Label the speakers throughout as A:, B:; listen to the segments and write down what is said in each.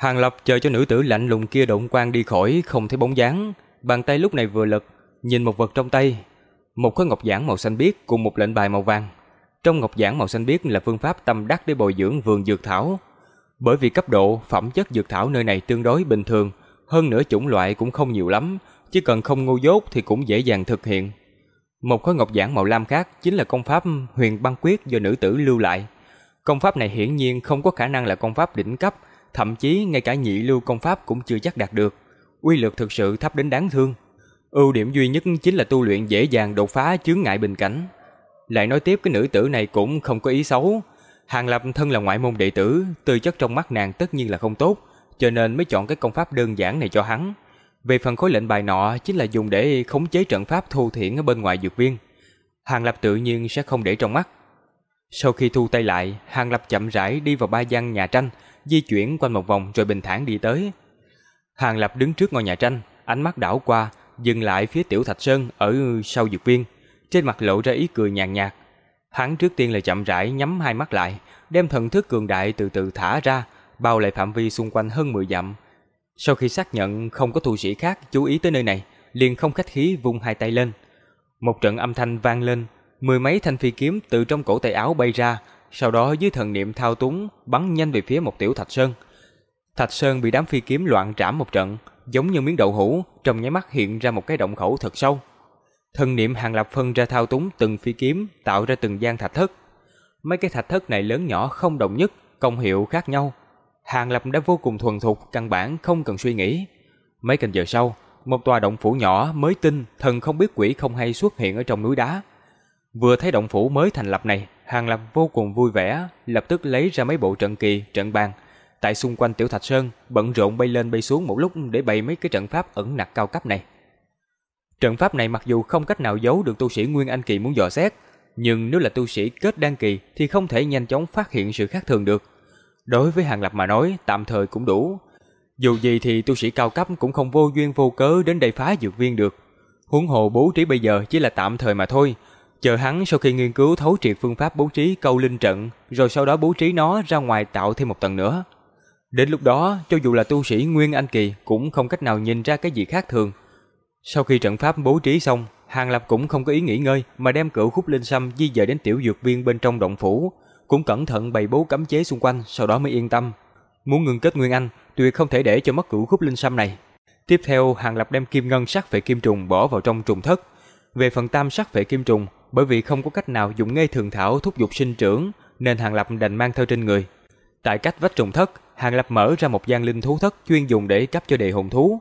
A: Hàng Lập chờ cho nữ tử lạnh lùng kia động quan đi khỏi, không thấy bóng dáng, bàn tay lúc này vừa lật, nhìn một vật trong tay, một khối ngọc giản màu xanh biếc cùng một lệnh bài màu vàng. Trong ngọc giản màu xanh biếc là phương pháp tâm đắc để bồi dưỡng vườn dược thảo. Bởi vì cấp độ, phẩm chất dược thảo nơi này tương đối bình thường, hơn nữa chủng loại cũng không nhiều lắm, chỉ cần không ngu dốt thì cũng dễ dàng thực hiện. Một khối ngọc giản màu lam khác chính là công pháp Huyền Băng Quyết do nữ tử lưu lại. Công pháp này hiển nhiên không có khả năng là công pháp đỉnh cấp, thậm chí ngay cả nhị lưu công pháp cũng chưa chắc đạt được. Uy lực thực sự thấp đến đáng thương. Ưu điểm duy nhất chính là tu luyện dễ dàng đột phá chướng ngại bình cảnh. Lại nói tiếp cái nữ tử này cũng không có ý xấu. Hàng Lập thân là ngoại môn đệ tử, tư chất trong mắt nàng tất nhiên là không tốt, cho nên mới chọn cái công pháp đơn giản này cho hắn. Về phần khối lệnh bài nọ chính là dùng để khống chế trận pháp thu thiện ở bên ngoài dược viên. Hàng Lập tự nhiên sẽ không để trong mắt. Sau khi thu tay lại, Hàng Lập chậm rãi đi vào ba gian nhà tranh, di chuyển quanh một vòng rồi bình thản đi tới. Hàng Lập đứng trước ngôi nhà tranh, ánh mắt đảo qua, dừng lại phía Tiểu Thạch Sơn ở sau dược viên, trên mặt lộ ra ý cười nhàn nhạt. Hắn trước tiên là chậm rãi nhắm hai mắt lại, đem thần thức cường đại từ từ thả ra, bao lại phạm vi xung quanh hơn 10 dặm. Sau khi xác nhận không có tu sĩ khác chú ý tới nơi này, liền không khách khí vung hai tay lên. Một trận âm thanh vang lên, mười mấy thanh phi kiếm từ trong cổ tay áo bay ra, sau đó dưới thần niệm thao túng bắn nhanh về phía một tiểu thạch sơn. Thạch sơn bị đám phi kiếm loạn trảm một trận, giống như miếng đậu hũ, trong nháy mắt hiện ra một cái động khẩu thật sâu. Thần niệm hàng lập phân ra thao túng từng phi kiếm, tạo ra từng gian thạch thất. Mấy cái thạch thất này lớn nhỏ không đồng nhất, công hiệu khác nhau. Hàng lập đã vô cùng thuần thục, căn bản không cần suy nghĩ. Mấy canh giờ sau, một tòa động phủ nhỏ mới tinh, thần không biết quỷ không hay xuất hiện ở trong núi đá. Vừa thấy động phủ mới thành lập này, Hàng Lập vô cùng vui vẻ, lập tức lấy ra mấy bộ trận kỳ, trận bàn. Tại xung quanh Tiểu Thạch Sơn, bận rộn bay lên bay xuống một lúc để bày mấy cái trận pháp ẩn nặc cao cấp này. Trận pháp này mặc dù không cách nào giấu được tu sĩ Nguyên Anh Kỳ muốn dò xét, nhưng nếu là tu sĩ kết đan kỳ thì không thể nhanh chóng phát hiện sự khác thường được. Đối với Hàng Lập mà nói, tạm thời cũng đủ. Dù gì thì tu sĩ cao cấp cũng không vô duyên vô cớ đến đây phá dược viên được. Huống hồ bố trí bây giờ chỉ là tạm thời mà thôi, Chờ hắn sau khi nghiên cứu thấu triệt phương pháp bố trí câu linh trận, rồi sau đó bố trí nó ra ngoài tạo thêm một tầng nữa. Đến lúc đó, cho dù là tu sĩ Nguyên Anh Kỳ cũng không cách nào nhìn ra cái gì khác thường. Sau khi trận pháp bố trí xong, Hàng Lập cũng không có ý nghỉ ngơi mà đem cửu khúc linh sâm di dời đến tiểu dược viên bên trong động phủ, cũng cẩn thận bày bố cấm chế xung quanh, sau đó mới yên tâm. Muốn ngừng kết Nguyên Anh, tuyệt không thể để cho mất cửu khúc linh sâm này. Tiếp theo, Hàng Lập đem kim ngân sắc phệ kim trùng bỏ vào trong trùng thất. Về phần tam sắc phệ kim trùng, bởi vì không có cách nào dùng ngây thường thảo thúc dục sinh trưởng, nên Hàng Lập đành mang theo trên người. Tại cách vách trùng thất, Hàng Lập mở ra một gian linh thú thất chuyên dùng để cấp cho đệ hồn thú.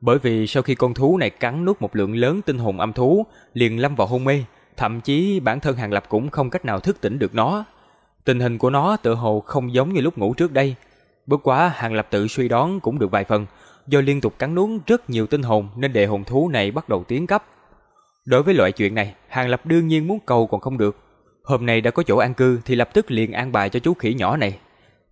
A: Bởi vì sau khi con thú này cắn nuốt một lượng lớn tinh hồn âm thú, liền lâm vào hôn mê, thậm chí bản thân Hàng Lập cũng không cách nào thức tỉnh được nó. Tình hình của nó tự hồ không giống như lúc ngủ trước đây. Bất quá Hàng Lập tự suy đoán cũng được vài phần, do liên tục cắn nuốt rất nhiều tinh hồn nên đệ hồn thú này bắt đầu tiến cấp. Đối với loại chuyện này, Hàng Lập đương nhiên muốn cầu còn không được. Hôm nay đã có chỗ an cư thì lập tức liền an bài cho chú khỉ nhỏ này.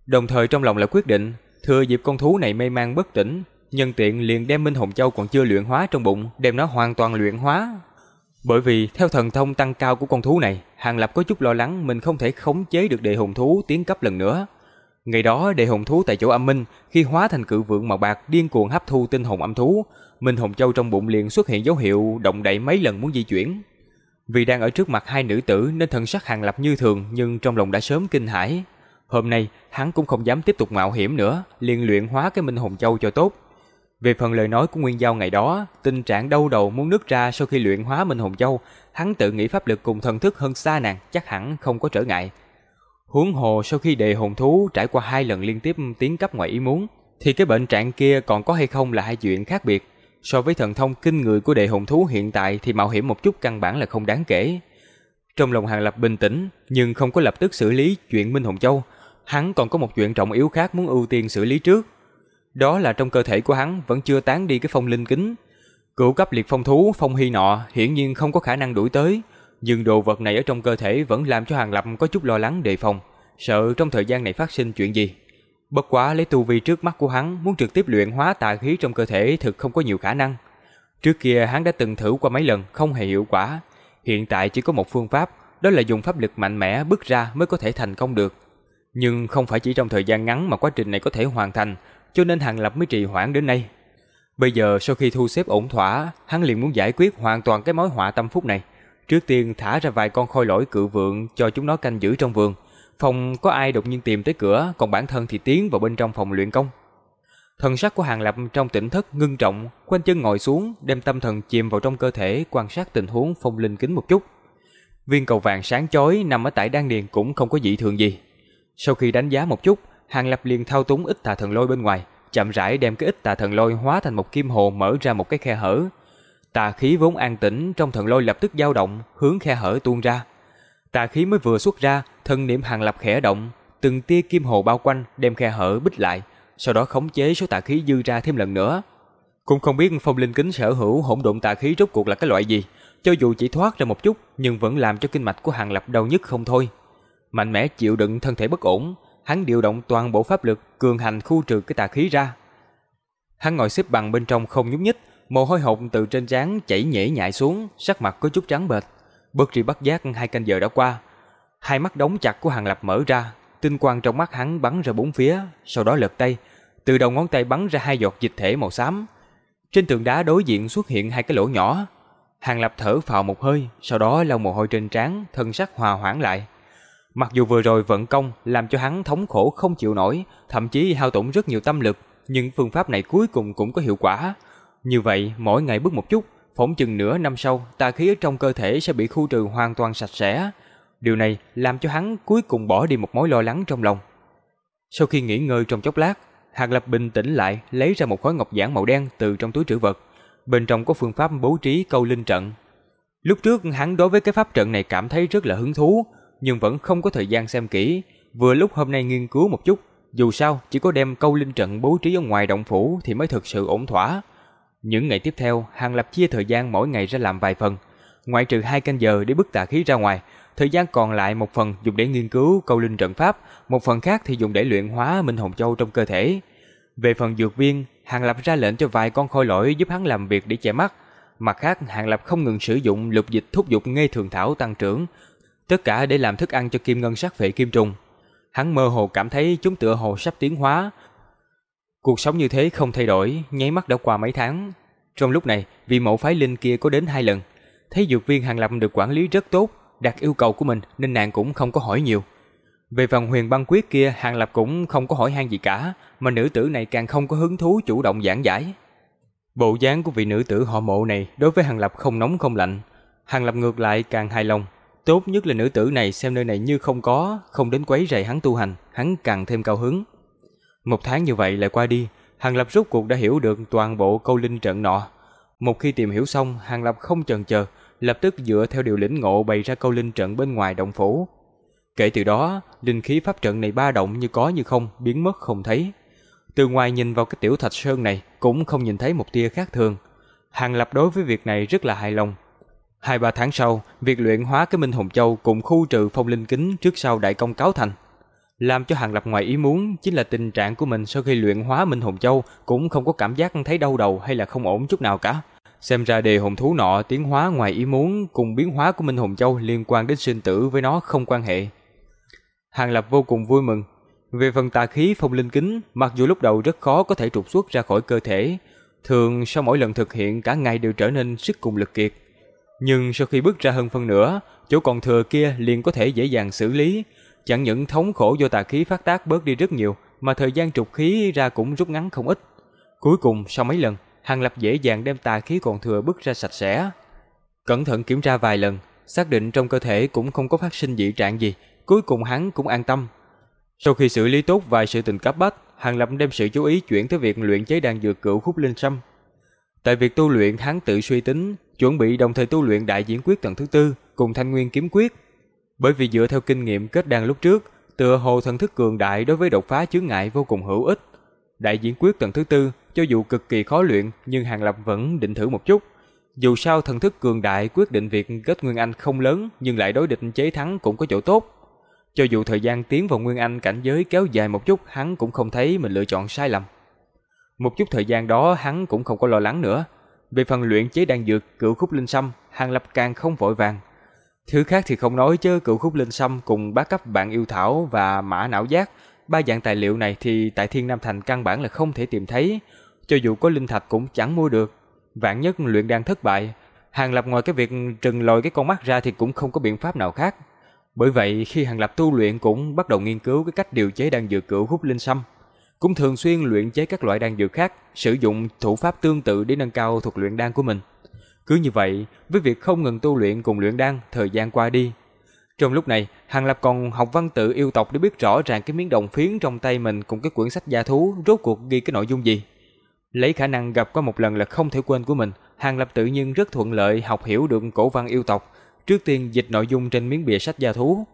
A: Đồng thời trong lòng lại quyết định, thừa dịp con thú này mê man bất tỉnh, nhân tiện liền đem Minh Hồng Châu còn chưa luyện hóa trong bụng, đem nó hoàn toàn luyện hóa. Bởi vì theo thần thông tăng cao của con thú này, Hàng Lập có chút lo lắng mình không thể khống chế được đệ hồn thú tiến cấp lần nữa. Ngày đó đệ hồn thú tại chỗ âm minh, khi hóa thành cự vượng màu bạc điên cuồng hấp thu tinh hồn âm thú, Minh Hồng Châu trong bụng liền xuất hiện dấu hiệu động đậy mấy lần muốn di chuyển. Vì đang ở trước mặt hai nữ tử nên thần sắc hàng lập như thường nhưng trong lòng đã sớm kinh hãi. Hôm nay hắn cũng không dám tiếp tục mạo hiểm nữa, liền luyện hóa cái Minh Hồng Châu cho tốt. Về phần lời nói của Nguyên Giao ngày đó, tình trạng đau đầu muốn nứt ra sau khi luyện hóa Minh Hồng Châu, hắn tự nghĩ pháp lực cùng thần thức hơn xa nàng, chắc hẳn không có trở ngại. Huống hồ sau khi đệ hồn thú trải qua hai lần liên tiếp tiến cấp ngoài ý muốn, thì cái bệnh trạng kia còn có hay không là hai chuyện khác biệt. So với thần thông kinh người của đệ hồn thú hiện tại thì mạo hiểm một chút căn bản là không đáng kể. Trong lòng Hàng Lập bình tĩnh, nhưng không có lập tức xử lý chuyện Minh Hồng Châu. Hắn còn có một chuyện trọng yếu khác muốn ưu tiên xử lý trước. Đó là trong cơ thể của hắn vẫn chưa tán đi cái phong linh kính. Cửu cấp liệt phong thú phong hy nọ hiển nhiên không có khả năng đuổi tới. Nhưng đồ vật này ở trong cơ thể vẫn làm cho Hàng Lập có chút lo lắng đề phòng, sợ trong thời gian này phát sinh chuyện gì. Bất quá lấy tu vi trước mắt của hắn muốn trực tiếp luyện hóa tà khí trong cơ thể thực không có nhiều khả năng. Trước kia hắn đã từng thử qua mấy lần không hề hiệu quả. Hiện tại chỉ có một phương pháp, đó là dùng pháp lực mạnh mẽ bước ra mới có thể thành công được. Nhưng không phải chỉ trong thời gian ngắn mà quá trình này có thể hoàn thành, cho nên Hàng Lập mới trì hoãn đến nay. Bây giờ sau khi thu xếp ổn thỏa, hắn liền muốn giải quyết hoàn toàn cái mối họa tâm phúc này. Trước tiên thả ra vài con khôi lỗi cự vượng cho chúng nó canh giữ trong vườn. Phòng có ai đột nhiên tìm tới cửa, còn bản thân thì tiến vào bên trong phòng luyện công. Thần sắc của Hàng Lập trong tỉnh thất ngưng trọng, quanh chân ngồi xuống, đem tâm thần chìm vào trong cơ thể quan sát tình huống phong linh kính một chút. Viên cầu vàng sáng chói nằm ở tại đan điền cũng không có dị thường gì. Sau khi đánh giá một chút, Hàng Lập liền thao túng ít tà thần lôi bên ngoài, chậm rãi đem cái ít tà thần lôi hóa thành một kim hồ mở ra một cái khe hở. Tà khí vốn an tĩnh trong thần lôi lập tức dao động, hướng khe hở tuôn ra. Tà khí mới vừa xuất ra, thân niệm Hàng Lập khẽ động, từng tia kim hồ bao quanh đem khe hở bích lại, sau đó khống chế số tà khí dư ra thêm lần nữa. Cũng không biết phong linh kính sở hữu hỗn độn tà khí rốt cuộc là cái loại gì, cho dù chỉ thoát ra một chút nhưng vẫn làm cho kinh mạch của Hàng Lập đau nhức không thôi. Mạnh mẽ chịu đựng thân thể bất ổn, hắn điều động toàn bộ pháp lực cường hành khu trừ cái tà khí ra. Hắn ngồi xếp bằng bên trong không nhúc nhích, mồ hôi hột từ trên trán chảy nhễ nhại xuống, sắc mặt có chút trắng bệch. Bất tri bất giác hai canh giờ đã qua, hai mắt đóng chặt của Hàng Lập mở ra, tinh quang trong mắt hắn bắn ra bốn phía, sau đó lật tay, từ đầu ngón tay bắn ra hai giọt dịch thể màu xám. Trên tường đá đối diện xuất hiện hai cái lỗ nhỏ. Hàng Lập thở phào một hơi, sau đó lau mồ hôi trên trán, thân sắc hòa hoãn lại. Mặc dù vừa rồi vận công làm cho hắn thống khổ không chịu nổi, thậm chí hao tổn rất nhiều tâm lực, nhưng phương pháp này cuối cùng cũng có hiệu quả. Như vậy, mỗi ngày bước một chút, phỏng chừng nửa năm sau, tà khí ở trong cơ thể sẽ bị khu trừ hoàn toàn sạch sẽ. Điều này làm cho hắn cuối cùng bỏ đi một mối lo lắng trong lòng. Sau khi nghỉ ngơi trong chốc lát, Hạc Lập bình tĩnh lại, lấy ra một khối ngọc giản màu đen từ trong túi trữ vật. Bên trong có phương pháp bố trí câu linh trận. Lúc trước hắn đối với cái pháp trận này cảm thấy rất là hứng thú, nhưng vẫn không có thời gian xem kỹ. Vừa lúc hôm nay nghiên cứu một chút, dù sao chỉ có đem câu linh trận bố trí ở ngoài động phủ thì mới thực sự ổn thỏa. Những ngày tiếp theo, Hàng Lập chia thời gian mỗi ngày ra làm vài phần. Ngoại trừ hai canh giờ để bức tà khí ra ngoài, thời gian còn lại một phần dùng để nghiên cứu câu linh trận pháp, một phần khác thì dùng để luyện hóa Minh Hồng Châu trong cơ thể. Về phần dược viên, Hàng Lập ra lệnh cho vài con khôi lỗi giúp hắn làm việc để che mắt. Mặt khác, Hàng Lập không ngừng sử dụng lục dịch thúc dục ngây thường thảo tăng trưởng, tất cả để làm thức ăn cho kim ngân sắc phệ kim trùng. Hắn mơ hồ cảm thấy chúng tựa hồ sắp tiến hóa. Cuộc sống như thế không thay đổi, nháy mắt đã qua mấy tháng. Trong lúc này, vị mẫu phái linh kia có đến hai lần. Thấy dược viên Hàng Lập được quản lý rất tốt, đạt yêu cầu của mình nên nàng cũng không có hỏi nhiều. Về phần huyền băng quyết kia, Hàng Lập cũng không có hỏi han gì cả, mà nữ tử này càng không có hứng thú chủ động giảng giải. Bộ dáng của vị nữ tử họ mộ này đối với Hàng Lập không nóng không lạnh. Hàng Lập ngược lại càng hài lòng. Tốt nhất là nữ tử này xem nơi này như không có, không đến quấy rầy hắn tu hành, hắn càng thêm cao hứng. Một tháng như vậy lại qua đi, Hàng Lập rốt cuộc đã hiểu được toàn bộ câu linh trận nọ. Một khi tìm hiểu xong, Hàng Lập không chần chờ, lập tức dựa theo điều lĩnh ngộ bày ra câu linh trận bên ngoài động phủ. Kể từ đó, linh khí pháp trận này ba động như có như không, biến mất không thấy. Từ ngoài nhìn vào cái tiểu thạch sơn này cũng không nhìn thấy một tia khác thường. Hàng Lập đối với việc này rất là hài lòng. Hai ba tháng sau, việc luyện hóa cái Minh Hồng Châu cùng khu trừ phong linh kính trước sau đại công cáo thành. Làm cho Hàng Lập ngoài ý muốn chính là tình trạng của mình sau khi luyện hóa Minh hồn Châu cũng không có cảm giác thấy đau đầu hay là không ổn chút nào cả. Xem ra đề hồn thú nọ tiến hóa ngoài ý muốn cùng biến hóa của Minh hồn Châu liên quan đến sinh tử với nó không quan hệ. Hàng Lập vô cùng vui mừng. Về phần tà khí phong linh kính, mặc dù lúc đầu rất khó có thể trục xuất ra khỏi cơ thể, thường sau mỗi lần thực hiện cả ngày đều trở nên sức cùng lực kiệt. Nhưng sau khi bước ra hơn phân nửa, chỗ còn thừa kia liền có thể dễ dàng xử lý, chẳng những thống khổ do tà khí phát tác bớt đi rất nhiều, mà thời gian trục khí ra cũng rút ngắn không ít. Cuối cùng sau mấy lần, Hàng Lập dễ dàng đem tà khí còn thừa bứt ra sạch sẽ. Cẩn thận kiểm tra vài lần, xác định trong cơ thể cũng không có phát sinh dị trạng gì, cuối cùng hắn cũng an tâm. Sau khi xử lý tốt vài sự tình cấp bách, Hàng Lập đem sự chú ý chuyển tới việc luyện chế đan dược cửu khúc linh sâm. Tại việc tu luyện hắn tự suy tính, chuẩn bị đồng thời tu luyện đại diễn quyết tầng thứ tư cùng thanh nguyên kiếm quyết. Bởi vì dựa theo kinh nghiệm kết đan lúc trước, tựa hồ thần thức cường đại đối với đột phá chướng ngại vô cùng hữu ích. Đại diễn quyết tầng thứ tư, cho dù cực kỳ khó luyện nhưng Hàng Lập vẫn định thử một chút. Dù sao thần thức cường đại quyết định việc kết Nguyên Anh không lớn nhưng lại đối địch chế thắng cũng có chỗ tốt. Cho dù thời gian tiến vào Nguyên Anh cảnh giới kéo dài một chút hắn cũng không thấy mình lựa chọn sai lầm. Một chút thời gian đó hắn cũng không có lo lắng nữa. Về phần luyện chế đan dược cửu khúc linh sâm, Hàng Lập càng không vội vàng. Thứ khác thì không nói chứ cửu khúc linh sâm cùng bá cấp bạn yêu thảo và mã não giác ba dạng tài liệu này thì tại Thiên Nam Thành căn bản là không thể tìm thấy, cho dù có linh thạch cũng chẳng mua được. Vạn nhất luyện đan thất bại, Hàng Lập ngoài cái việc trừng lồi cái con mắt ra thì cũng không có biện pháp nào khác. Bởi vậy khi Hàng Lập tu luyện cũng bắt đầu nghiên cứu cái cách điều chế đan dược cửu khúc linh sâm, cũng thường xuyên luyện chế các loại đan dược khác, sử dụng thủ pháp tương tự để nâng cao thuật luyện đan của mình. Cứ như vậy, với việc không ngừng tu luyện cùng luyện đan, thời gian qua đi. Trong lúc này, Hàng Lập còn học văn tự yêu tộc để biết rõ ràng cái miếng đồng phiến trong tay mình cùng cái quyển sách gia thú rốt cuộc ghi cái nội dung gì. Lấy khả năng gặp qua một lần là không thể quên của mình, Hàng Lập tự nhiên rất thuận lợi học hiểu được cổ văn yêu tộc, trước tiên dịch nội dung trên miếng bìa sách gia thú.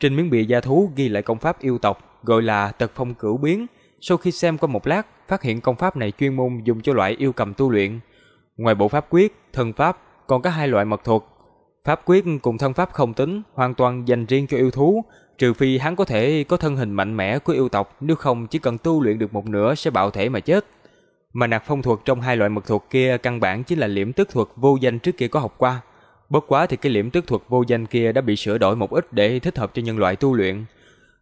A: Trên miếng bìa gia thú ghi lại công pháp yêu tộc, gọi là tật phong cửu biến. Sau khi xem qua một lát, phát hiện công pháp này chuyên môn dùng cho loại yêu cầm tu luyện. Ngoài bộ pháp quyết, thân pháp, còn có hai loại mật thuật. Pháp quyết cùng thân pháp không tính, hoàn toàn dành riêng cho yêu thú, trừ phi hắn có thể có thân hình mạnh mẽ của yêu tộc, nếu không chỉ cần tu luyện được một nửa sẽ bạo thể mà chết. Mà nạc phong thuật trong hai loại mật thuật kia căn bản chính là liễm tức thuật vô danh trước kia có học qua. Bất quá thì cái liễm tức thuật vô danh kia đã bị sửa đổi một ít để thích hợp cho nhân loại tu luyện.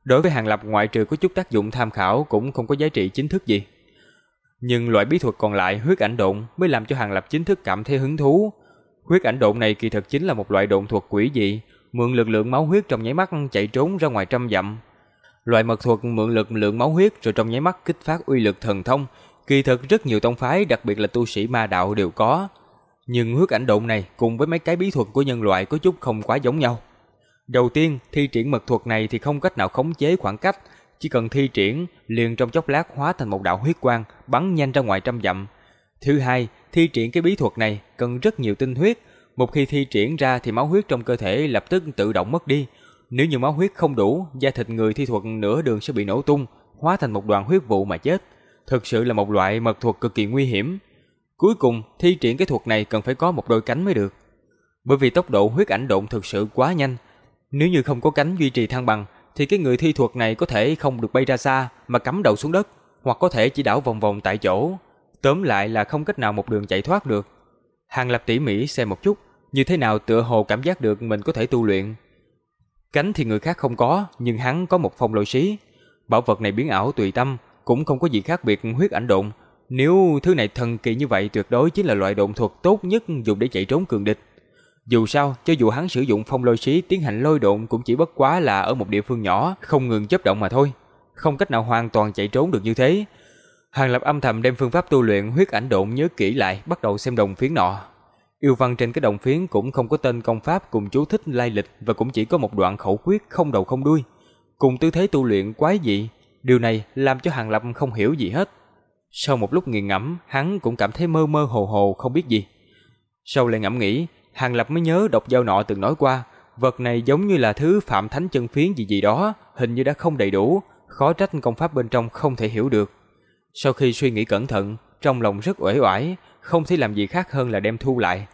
A: Đối với hàng lập ngoại trừ có chút tác dụng tham khảo cũng không có giá trị chính thức gì. Nhưng loại bí thuật còn lại huyết ảnh độn mới làm cho hàng lập chính thức cảm thấy hứng thú. Huyết ảnh độn này kỳ thực chính là một loại độn thuật quỷ dị, mượn lực lượng máu huyết trong nháy mắt chạy trốn ra ngoài trăm dặm. Loại mật thuật mượn lực lượng máu huyết rồi trong nháy mắt kích phát uy lực thần thông, kỳ thực rất nhiều tông phái đặc biệt là tu sĩ ma đạo đều có. Nhưng huyết ảnh độn này cùng với mấy cái bí thuật của nhân loại có chút không quá giống nhau. Đầu tiên, thi triển mật thuật này thì không cách nào khống chế khoảng cách, chỉ cần thi triển liền trong chốc lát hóa thành một đạo huyết quang bắn nhanh ra ngoài trăm dặm. Thứ hai, thi triển cái bí thuật này cần rất nhiều tinh huyết, một khi thi triển ra thì máu huyết trong cơ thể lập tức tự động mất đi. Nếu như máu huyết không đủ, da thịt người thi thuật nửa đường sẽ bị nổ tung, hóa thành một đoàn huyết vụ mà chết. Thực sự là một loại mật thuật cực kỳ nguy hiểm. Cuối cùng, thi triển cái thuật này cần phải có một đôi cánh mới được. Bởi vì tốc độ huyết ảnh độn thực sự quá nhanh. Nếu như không có cánh duy trì thăng bằng, thì cái người thi thuật này có thể không được bay ra xa mà cắm đầu xuống đất, hoặc có thể chỉ đảo vòng vòng tại chỗ. Tóm lại là không cách nào một đường chạy thoát được. Hàng Lập tỉ mỉ xem một chút, như thế nào tựa hồ cảm giác được mình có thể tu luyện. Cánh thì người khác không có, nhưng hắn có một phong lôi xí. Bảo vật này biến ảo tùy tâm, cũng không có gì khác biệt huyết ảnh độn. Nếu thứ này thần kỳ như vậy tuyệt đối chính là loại độn thuật tốt nhất dùng để chạy trốn cường địch. Dù sao, cho dù hắn sử dụng phong lôi xí tiến hành lôi độn cũng chỉ bất quá là ở một địa phương nhỏ, không ngừng chấp động mà thôi. Không cách nào hoàn toàn chạy trốn được như thế. Hàng Lập âm thầm đem phương pháp tu luyện huyết ảnh độn nhớ kỹ lại, bắt đầu xem đồng phiến nọ. Yêu văn trên cái đồng phiến cũng không có tên công pháp cùng chú thích lai lịch và cũng chỉ có một đoạn khẩu quyết không đầu không đuôi. Cùng tư thế tu luyện quái dị, điều này làm cho Hàng Lập không hiểu gì hết. Sau một lúc nghiền ngẫm, hắn cũng cảm thấy mơ mơ hồ hồ không biết gì. Sau lại ngẫm nghĩ, Hàng Lập mới nhớ độc giao nọ từng nói qua, vật này giống như là thứ phạm thánh chân phiến gì gì đó, hình như đã không đầy đủ, khó trách công pháp bên trong không thể hiểu được. Sau khi suy nghĩ cẩn thận, trong lòng rất uể oải, không thể làm gì khác hơn là đem thu lại.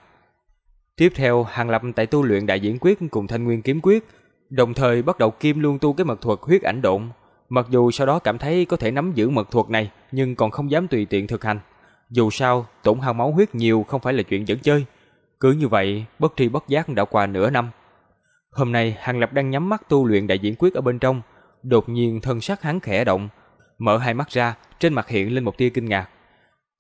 A: Tiếp theo, Hàng Lập tại tu luyện đại diễn quyết cùng thanh nguyên kiếm quyết, đồng thời bắt đầu kim luôn tu cái mật thuật huyết ảnh độn. Mặc dù sau đó cảm thấy có thể nắm giữ mật thuật này, nhưng còn không dám tùy tiện thực hành. Dù sao, tổn hao máu huyết nhiều không phải là chuyện dẫn chơi. Cứ như vậy, bất tri bất giác đã qua nửa năm. Hôm nay, Hàng Lập đang nhắm mắt tu luyện đại diễn quyết ở bên trong. Đột nhiên thân sắc hắn khẽ động, mở hai mắt ra, trên mặt hiện lên một tia kinh ngạc.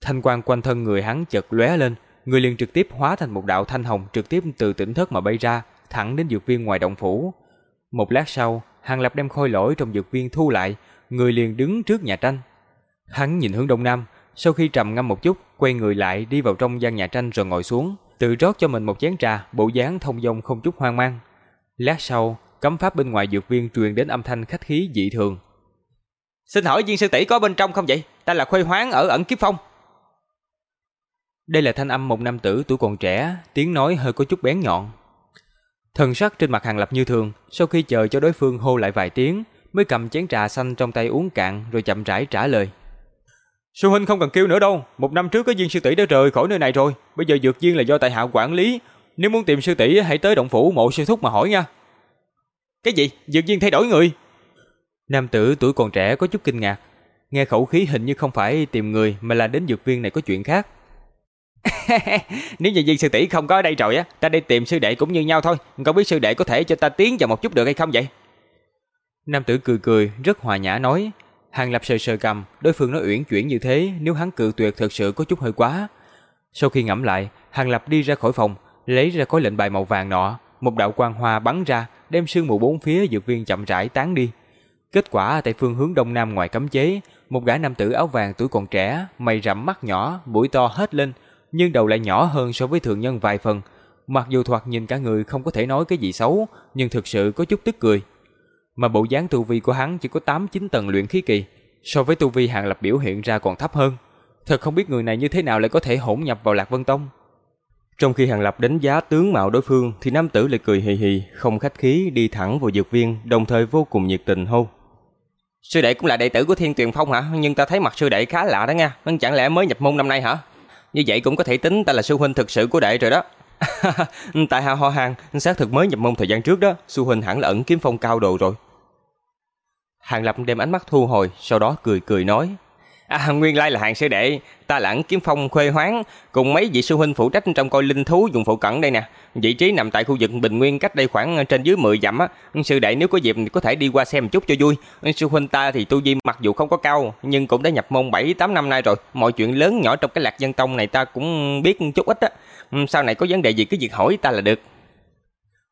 A: Thanh quang quanh thân người hắn chợt lóe lên, người liền trực tiếp hóa thành một đạo thanh hồng trực tiếp từ tỉnh thất mà bay ra, thẳng đến dược viên ngoài động phủ. Một lát sau, Hàng Lập đem khôi lỗi trong dược viên thu lại, người liền đứng trước nhà tranh. Hắn nhìn hướng đông nam, sau khi trầm ngâm một chút, quay người lại đi vào trong gian nhà tranh rồi ngồi xuống, tự rót cho mình một chén trà, bộ dáng thông dong không chút hoang mang. Lát sau, cấm pháp bên ngoài dược viên truyền đến âm thanh khách khí dị thường.
B: Xin hỏi viên sư tỷ có bên trong không vậy? Ta là Khuê Hoáng ở ẩn kiếp phong.
A: Đây là thanh âm một nam tử tuổi còn trẻ, tiếng nói hơi có chút bén nhọn. Thần sắc trên mặt Hàng Lập như thường, sau khi chờ cho đối phương hô lại vài tiếng, mới cầm chén trà xanh trong tay uống cạn rồi chậm rãi trả lời.
B: Sư huynh không cần kêu nữa đâu, một năm trước có viên sư tỷ đã rời khỏi nơi này rồi, bây giờ dược viên là do tại hạ quản lý, nếu muốn tìm sư tỷ hãy tới động phủ mộ sư thúc mà hỏi nha. Cái gì? Dược viên thay đổi người?
A: Nam tử tuổi còn trẻ có chút kinh ngạc, nghe khẩu khí hình như không phải tìm người mà là đến dược viên này có chuyện khác.
B: Nếu như viên sư tỷ không có ở đây rồi á, ta đi tìm sư đệ cũng như nhau thôi, không biết sư đệ có thể cho ta tiến vào một chút được hay không vậy?
C: Nam tử cười cười, rất hòa nhã nói. Hàng Lập sờ sờ cầm, đối phương nói uyển chuyển như thế, nếu hắn cự tuyệt thật sự có chút hơi quá. Sau khi ngẫm lại, Hàng Lập đi ra khỏi phòng, lấy ra khối lệnh bài màu vàng nọ, một đạo quang hoa bắn ra, đem sương mù bốn phía dược viên chậm rãi tán đi. Kết quả tại phương hướng đông nam ngoài cấm chế, một gã nam tử áo vàng tuổi còn trẻ, mày rậm mắt nhỏ, mũi to hết lên, nhưng đầu lại nhỏ hơn so với thường nhân vài phần. Mặc dù thoạt nhìn cả người không có thể nói cái gì xấu, nhưng thực sự có chút tức cười. Mà bộ dáng tu vi của hắn chỉ có 8-9 tầng luyện khí kỳ, so với tu vi Hàng Lập biểu hiện ra còn thấp hơn. Thật không biết người này như thế nào lại có thể hỗn nhập vào Lạc Vân Tông. Trong khi Hàng Lập đánh giá tướng mạo đối phương thì nam tử lại cười hì hì, không khách khí đi thẳng vào dược viên, đồng thời vô cùng nhiệt tình hô.
A: Sư đệ cũng là đệ tử của Thiên Tuyền Phong hả? Nhưng ta thấy mặt sư đệ khá lạ đó nha. Chẳng lẽ mới nhập môn năm nay hả? Như vậy cũng có thể tính ta là sư huynh thực sự của đệ rồi đó.
C: Tại hạ ho hàng, xác thực mới nhập môn thời gian trước đó, sư huynh hẳn là ẩn kiếm phong cao độ rồi. Hàng Lập đem ánh mắt thu hồi, sau đó cười cười nói.
A: À, nguyên lai là hàng sư đệ, ta lãng kiếm phong khuê hoáng, cùng mấy vị sư huynh phụ trách trong coi linh thú dùng phụ cận đây nè. Vị trí nằm tại khu vực Bình Nguyên cách đây khoảng ờ, trên dưới 10 dặm á. Sư đệ nếu có dịp thì có thể đi qua xem một chút cho vui. Sư huynh ta thì tu vi mặc dù không có cao, nhưng cũng đã nhập môn 7-8 năm nay rồi. Mọi chuyện lớn nhỏ trong cái lạc dân tông này ta cũng biết chút ít á. Sau này có vấn đề gì cứ việc hỏi ta là được.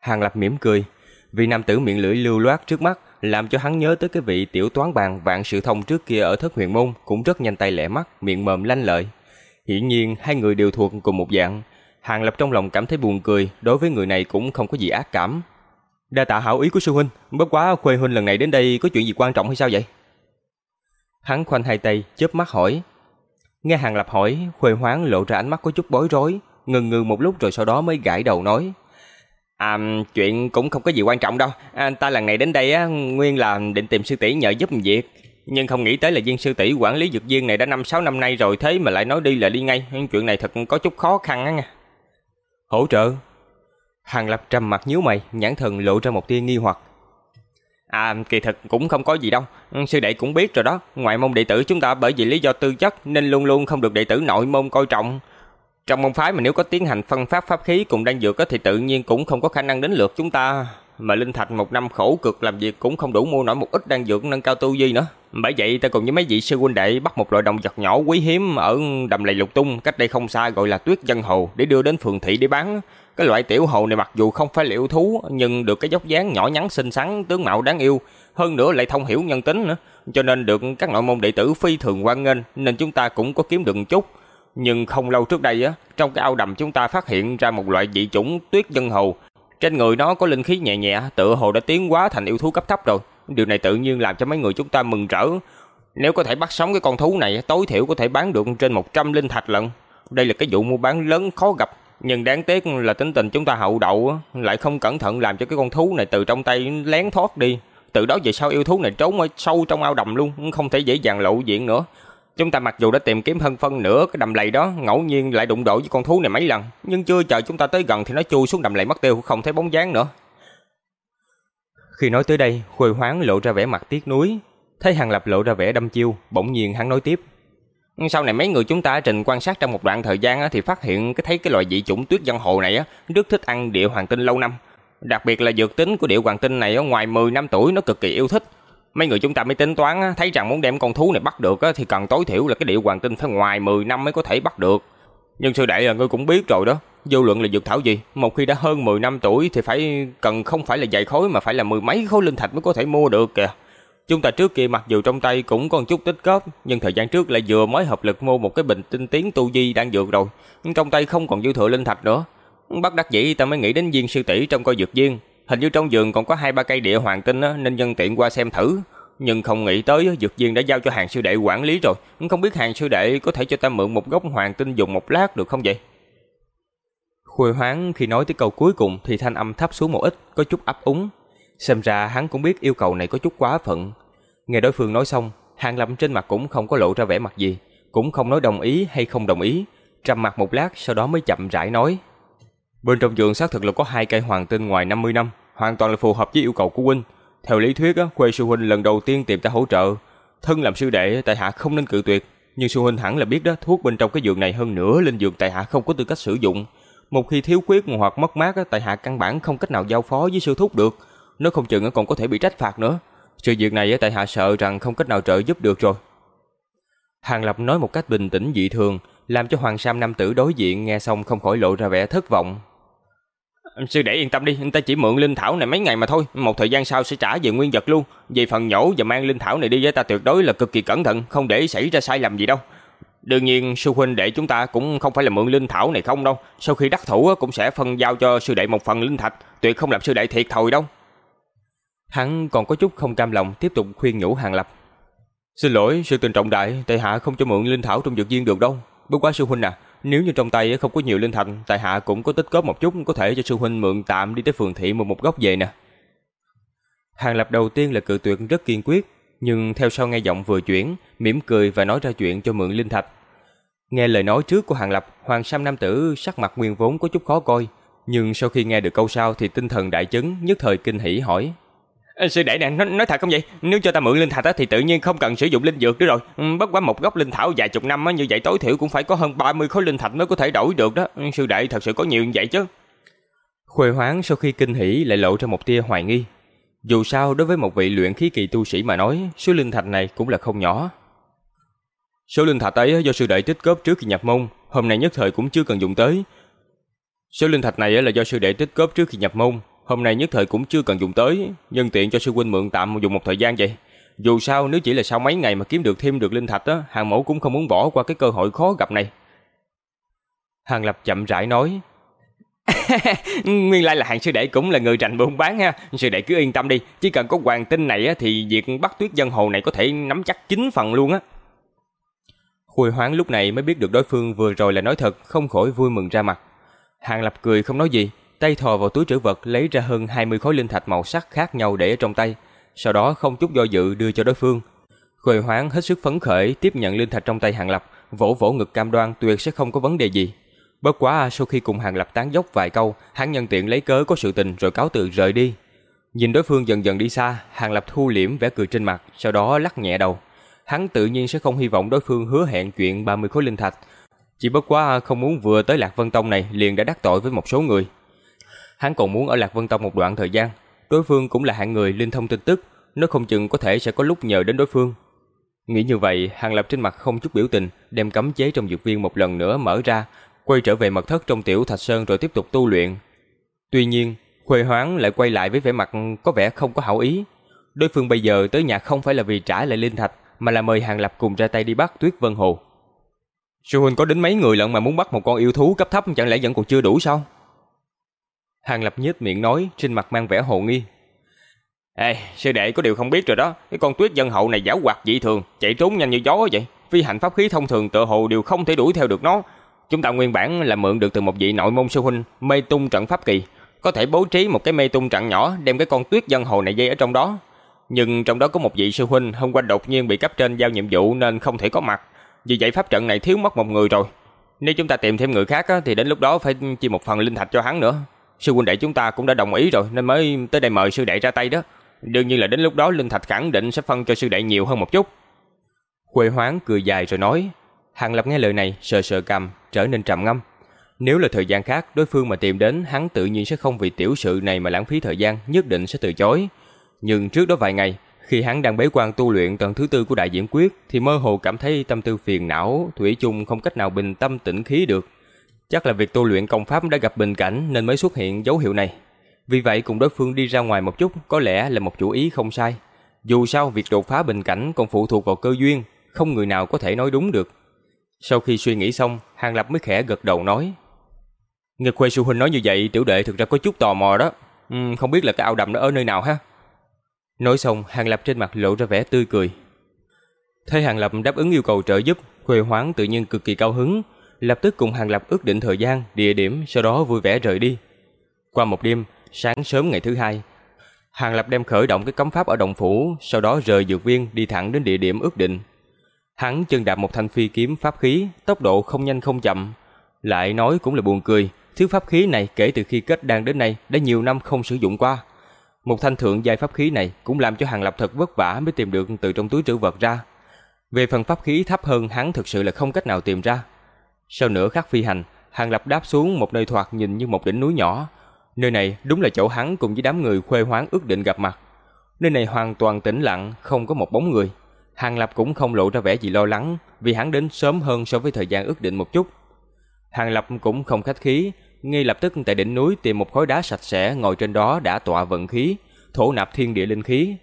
C: Hàng Lập mỉm cười, vì nam tử miệng lưỡi lưu loát trước mắt làm cho hắn nhớ tới cái vị tiểu toán bàn vạn sự thông trước kia ở thất huyền môn cũng rất nhanh tay lẹ mắt, miệng mồm lanh lợi. Hiển nhiên hai người đều thuộc cùng một dạng. Hàng Lập trong lòng cảm thấy buồn cười, đối với người này cũng không có gì ác cảm. Đa tạ hảo ý của sư huynh, bất quá Khuê huynh lần này đến đây có chuyện gì quan trọng hay sao vậy? Hắn khoanh hai tay, chớp mắt hỏi. Nghe Hàng Lập hỏi, Khuê Hoáng lộ ra ánh mắt có chút bối rối, ngừng ngừ một lúc rồi sau đó mới gãi đầu nói.
A: À, chuyện cũng không có gì quan trọng đâu. À, ta lần này đến đây á, nguyên là định tìm sư tỷ nhờ giúp một việc. Nhưng không nghĩ tới là viên sư tỷ quản lý dược viên này đã năm sáu năm nay rồi thế mà lại nói đi là đi ngay. Chuyện này thật có chút khó khăn á nha.
C: Hỗ trợ. Hàng Lập trầm mặt nhíu mày, nhãn thần lộ ra một tia nghi hoặc.
A: À, kỳ thực cũng không có gì đâu. Ừ, sư đệ cũng biết rồi đó. Ngoại môn đệ tử chúng ta bởi vì lý do tư chất nên luôn luôn không được đệ tử nội môn coi trọng. Trong môn phái mà nếu có tiến hành phân pháp pháp khí cùng đan dược thì tự nhiên cũng không có khả năng đến lượt chúng ta. Mà Linh Thạch một năm khổ cực làm việc cũng không đủ mua nổi một ít đan dược nâng cao tu vi nữa. Bởi vậy ta cùng với mấy vị sư huynh đệ bắt một loại động vật nhỏ quý hiếm ở đầm lầy lục tung cách đây không xa gọi là tuyết dân hồ để đưa đến phường thị để bán. Cái loại tiểu hồ này mặc dù không phải liệu thú nhưng được cái dốc dáng nhỏ nhắn xinh xắn, tướng mạo đáng yêu, hơn nữa lại thông hiểu nhân tính nữa, cho nên được các nội môn đệ tử phi thường quan nghênh nên chúng ta cũng có kiếm được chút. Nhưng không lâu trước đây á, trong cái ao đầm chúng ta phát hiện ra một loại dị chủng tuyết dân hồ. Trên người nó có linh khí nhẹ nhẹ, tựa hồ đã tiến hóa thành yêu thú cấp thấp rồi. Điều này tự nhiên làm cho mấy người chúng ta mừng rỡ. Nếu có thể bắt sống cái con thú này, tối thiểu có thể bán được trên 100 linh thạch lận. Đây là cái vụ mua bán lớn khó gặp. Nhưng đáng tiếc là tính tình chúng ta hậu đậu lại không cẩn thận làm cho cái con thú này từ trong tay lén thoát đi. Từ đó về sau yêu thú này trốn ở sâu trong ao đầm luôn, không thể dễ dàng lộ diện nữa. Chúng ta mặc dù đã tìm kiếm hơn phân nửa cái đầm lầy đó, ngẫu nhiên lại đụng độ với con thú này mấy lần, nhưng chưa chờ chúng ta tới gần thì nó chui xuống đầm lầy mất tiêu, không thấy bóng dáng nữa.
C: Khi nói tới đây, Khôi Hoáng lộ ra vẻ mặt tiếc nuối, thấy Hàng Lập lộ ra vẻ đâm chiêu, bỗng nhiên hắn nói tiếp:
A: sau này mấy người chúng ta trình quan sát trong một đoạn thời gian thì phát hiện cái thấy cái loài dị chủng tuyết dân hồ này á rất thích ăn địa hoàng tinh lâu năm. Đặc biệt là dược tính của địa hoàng tinh này ở ngoài 10 năm tuổi nó cực kỳ yêu thích. Mấy người chúng ta mới tính toán thấy rằng muốn đem con thú này bắt được thì cần tối thiểu là cái địa hoàng tinh phải ngoài 10 năm mới có thể bắt được. Nhưng sư đệ là ngươi cũng biết rồi đó, vô luận là dược thảo gì, một khi đã hơn 10 năm tuổi thì phải cần không phải là vài khối mà phải là mười mấy khối linh thạch mới có thể mua được kìa. Chúng ta trước kia mặc dù trong tay cũng còn chút tích góp, nhưng thời gian trước lại vừa mới hợp lực mua một cái bình tinh tiến tu di đang dược rồi, trong tay không còn dư thừa linh thạch nữa. Bắt đắc dĩ ta mới nghĩ đến viên sư tỷ trong coi dược viên, Hình như trong giường còn có hai ba cây địa hoàng tinh á, nên nhân tiện qua xem thử. Nhưng không nghĩ tới dược viên đã giao cho hàng sư đệ quản lý rồi. Không biết hàng sư đệ có thể cho ta mượn một gốc hoàng tinh dùng một lát được không vậy?
C: Khuê hoáng khi nói tới câu cuối cùng thì thanh âm thấp xuống một ít, có chút ấp úng. Xem ra hắn cũng biết yêu cầu này có chút quá phận. Nghe đối phương nói xong, Hàng Lâm trên mặt cũng không có lộ ra vẻ mặt gì, cũng không nói đồng ý hay không đồng ý, trầm mặt một lát sau đó mới chậm rãi nói. Bên trong giường xác thực là có hai cây hoàng tinh ngoài 50 năm, hoàn toàn là phù hợp với yêu cầu của huynh. Theo lý thuyết, Khuê sư huynh lần đầu tiên tìm ta hỗ trợ, thân làm sư đệ tại hạ không nên cự tuyệt, nhưng sư huynh hẳn là biết đó, thuốc bên trong cái giường này hơn nữa linh dược tại hạ không có tư cách sử dụng. Một khi thiếu khuyết hoặc mất mát, tại hạ căn bản không cách nào giao phó với sư thúc được, nó không chừng còn có thể bị trách phạt nữa.
A: Sự việc này tại hạ sợ rằng không cách nào trợ giúp được rồi. Hàng Lập nói một cách bình tĩnh dị thường, làm cho Hoàng Sam nam tử đối diện nghe xong không khỏi lộ ra vẻ thất vọng.
D: Sư đệ yên tâm đi, ta chỉ mượn linh thảo này mấy ngày mà thôi, một thời gian sau sẽ trả về nguyên vật luôn. Về phần nhổ và mang linh thảo này đi với ta tuyệt đối là cực kỳ cẩn thận, không để xảy ra sai lầm gì đâu. Đương nhiên sư huynh đệ chúng ta cũng không phải là mượn linh thảo này không đâu, sau khi đắc thủ cũng sẽ phân giao cho sư đệ một phần linh thạch, tuyệt không làm sư đệ thiệt thòi đâu.
A: Hắn còn có chút không cam lòng tiếp tục khuyên nhủ Hàng Lập. Xin lỗi, sư tình trọng đại, tại hạ không cho mượn linh thảo trong dược viên được đâu. Bất quá sư huynh à, nếu như trong tay không có nhiều linh thạch, tại hạ cũng có tích góp một chút, có thể cho sư huynh mượn tạm đi tới phường thị một một góc về nè. Hàng Lập đầu tiên là cự tuyệt rất kiên quyết, nhưng theo sau nghe giọng vừa chuyển, mỉm cười và nói ra chuyện cho mượn linh thạch. Nghe lời nói trước của Hàng Lập, Hoàng Sam Nam Tử sắc mặt nguyên vốn có chút khó coi, nhưng sau khi nghe được câu sau thì tinh thần đại chấn, nhất thời kinh hỉ hỏi.
D: Sư đệ nè, nói, nói thật không vậy? Nếu cho ta mượn linh thạch thì tự nhiên không cần sử dụng linh dược nữa rồi. Ừ, bất quá một gốc linh thảo vài chục năm như vậy tối thiểu cũng phải có hơn 30 khối linh thạch mới có thể đổi được đó. Sư đệ thật sự có nhiều như vậy chứ.
A: Khuê hoáng sau khi kinh hỉ lại lộ ra một tia hoài nghi. Dù sao đối với một vị luyện khí kỳ tu sĩ mà nói, số linh thạch này cũng là không nhỏ. Số linh thạch ấy do sư đệ tích góp trước khi nhập môn, hôm nay nhất thời cũng chưa cần dùng tới. Số linh thạch này là do sư đệ tích góp trước khi nhập môn, hôm nay nhất thời cũng chưa cần dùng tới, nhân tiện cho sư huynh mượn tạm dùng một thời gian vậy. Dù sao nếu chỉ là sau mấy ngày mà kiếm được thêm được linh thạch á, hàng mẫu cũng không muốn bỏ qua cái cơ hội khó gặp này. Hàng Lập chậm rãi nói.
D: Nguyên lai là hàng sư đệ cũng là người rành buôn bán ha. Sư đệ cứ yên tâm đi, chỉ cần có hoàng tinh này á, thì việc bắt tuyết dân hồ này có thể nắm chắc chín phần luôn á.
A: Khôi hoáng lúc này mới biết được đối phương vừa rồi là nói thật, không khỏi vui mừng ra mặt. Hàng Lập cười không nói gì, tay thò vào túi trữ vật lấy ra hơn 20 khối linh thạch màu sắc khác nhau để ở trong tay, sau đó không chút do dự đưa cho đối phương. Khôi hoáng hết sức phấn khởi tiếp nhận linh thạch trong tay Hàng Lập, vỗ vỗ ngực cam đoan tuyệt sẽ không có vấn đề gì. Bất quá sau khi cùng Hàng Lập tán dốc vài câu, hắn nhân tiện lấy cớ có sự tình rồi cáo từ rời đi. Nhìn đối phương dần dần đi xa, Hàng Lập thu liễm vẻ cười trên mặt, sau đó lắc nhẹ đầu. Hắn tự nhiên sẽ không hy vọng đối phương hứa hẹn chuyện 30 khối linh thạch. Chỉ bất quá không muốn vừa tới Lạc Vân Tông này liền đã đắc tội với một số người. Hắn còn muốn ở Lạc Vân Tông một đoạn thời gian. Đối phương cũng là hạng người linh thông tin tức, nó không chừng có thể sẽ có lúc nhờ đến đối phương. Nghĩ như vậy, Hàng Lập trên mặt không chút biểu tình, đem cấm chế trong dược viên một lần nữa mở ra, quay trở về mật thất trong tiểu thạch sơn rồi tiếp tục tu luyện. Tuy nhiên, Khuê Hoáng lại quay lại với vẻ mặt có vẻ không có hảo ý. Đối phương bây giờ tới nhà không phải là vì trả lại linh thạch, mà là mời Hàng Lập cùng ra tay đi bắt Tuyết Vân Hồ. Sư huynh có đến mấy người lận mà muốn bắt một con yêu thú cấp thấp chẳng lẽ vẫn còn chưa đủ sao? Hàng Lập nhếch miệng nói, trên mặt mang vẻ hồ nghi.
D: Ê, sư đệ có điều không biết rồi đó, cái con tuyết dân hậu này giả hoạt dị thường, chạy trốn nhanh như gió vậy. Phi hành pháp khí thông thường tựa hồ đều không thể đuổi theo được nó. Chúng ta nguyên bản là mượn được từ một vị nội môn sư huynh, mê tung trận pháp kỳ. Có thể bố trí một cái mê tung trận nhỏ đem cái con tuyết dân hậu này dây ở trong đó. Nhưng trong đó có một vị sư huynh hôm qua đột nhiên bị cấp trên giao nhiệm vụ nên không thể có mặt. Vì vậy pháp trận này thiếu mất một người rồi. Nếu chúng ta tìm thêm người khác thì đến lúc đó phải chi một phần linh thạch cho hắn nữa. Sư huynh đệ chúng ta cũng đã đồng ý rồi nên mới tới đây mời sư đệ ra tay đó. Đương nhiên là đến lúc đó linh thạch khẳng định sẽ phân cho sư đệ nhiều hơn một chút.
A: Khuê Hoáng cười dài rồi nói. Hàng Lập nghe lời này sờ sờ cầm trở nên trầm ngâm. Nếu là thời gian khác, đối phương mà tìm đến, hắn tự nhiên sẽ không vì tiểu sự này mà lãng phí thời gian, nhất định sẽ từ chối. Nhưng trước đó vài ngày, khi hắn đang bế quan tu luyện tầng thứ tư của đại diễn quyết, thì mơ hồ cảm thấy tâm tư phiền não, thủy chung không cách nào bình tâm tĩnh khí được. Chắc là việc tu luyện công pháp đã gặp bình cảnh nên mới xuất hiện dấu hiệu này. Vì vậy cùng đối phương đi ra ngoài một chút có lẽ là một chủ ý không sai. Dù sao việc đột phá bình cảnh còn phụ thuộc vào cơ duyên, không người nào có thể nói đúng được. Sau khi suy nghĩ xong, Hàng Lập mới khẽ gật đầu nói. Nghe Khuê Sư Huynh nói như vậy, tiểu đệ thực ra có chút tò mò đó. Uhm, không biết là cái ao đầm đó ở nơi nào ha? Nói xong, Hàng Lập trên mặt lộ ra vẻ tươi cười. Thấy Hàng Lập đáp ứng yêu cầu trợ giúp, Khuê Hoáng tự nhiên cực kỳ cao hứng, lập tức cùng Hàng Lập ước định thời gian, địa điểm, sau đó vui vẻ rời đi. Qua một đêm, sáng sớm ngày thứ hai, Hàng Lập đem khởi động cái cấm pháp ở động phủ, sau đó rời dược viên đi thẳng đến địa điểm ước định. Hắn chân đạp một thanh phi kiếm pháp khí, tốc độ không nhanh không chậm. Lại nói cũng là buồn cười, thứ pháp khí này kể từ khi kết đan đến nay đã nhiều năm không sử dụng qua. Một thanh thượng giai pháp khí này cũng làm cho Hàng Lập thật vất vả mới tìm được từ trong túi trữ vật ra. Về phần pháp khí thấp hơn hắn thực sự là không cách nào tìm ra. Sau nửa khắc phi hành, Hàng Lập đáp xuống một nơi thoạt nhìn như một đỉnh núi nhỏ. Nơi này đúng là chỗ hắn cùng với đám người khuê hoáng ước định gặp mặt. Nơi này hoàn toàn tĩnh lặng, không có một bóng người. Hàng Lập cũng không lộ ra vẻ gì lo lắng, vì hắn đến sớm hơn so với thời gian ước định một chút. Hàng Lập cũng không khách khí, ngay lập tức tại đỉnh núi tìm một khối đá sạch sẽ ngồi trên đó đã tọa vận khí, thổ nạp thiên địa linh khí.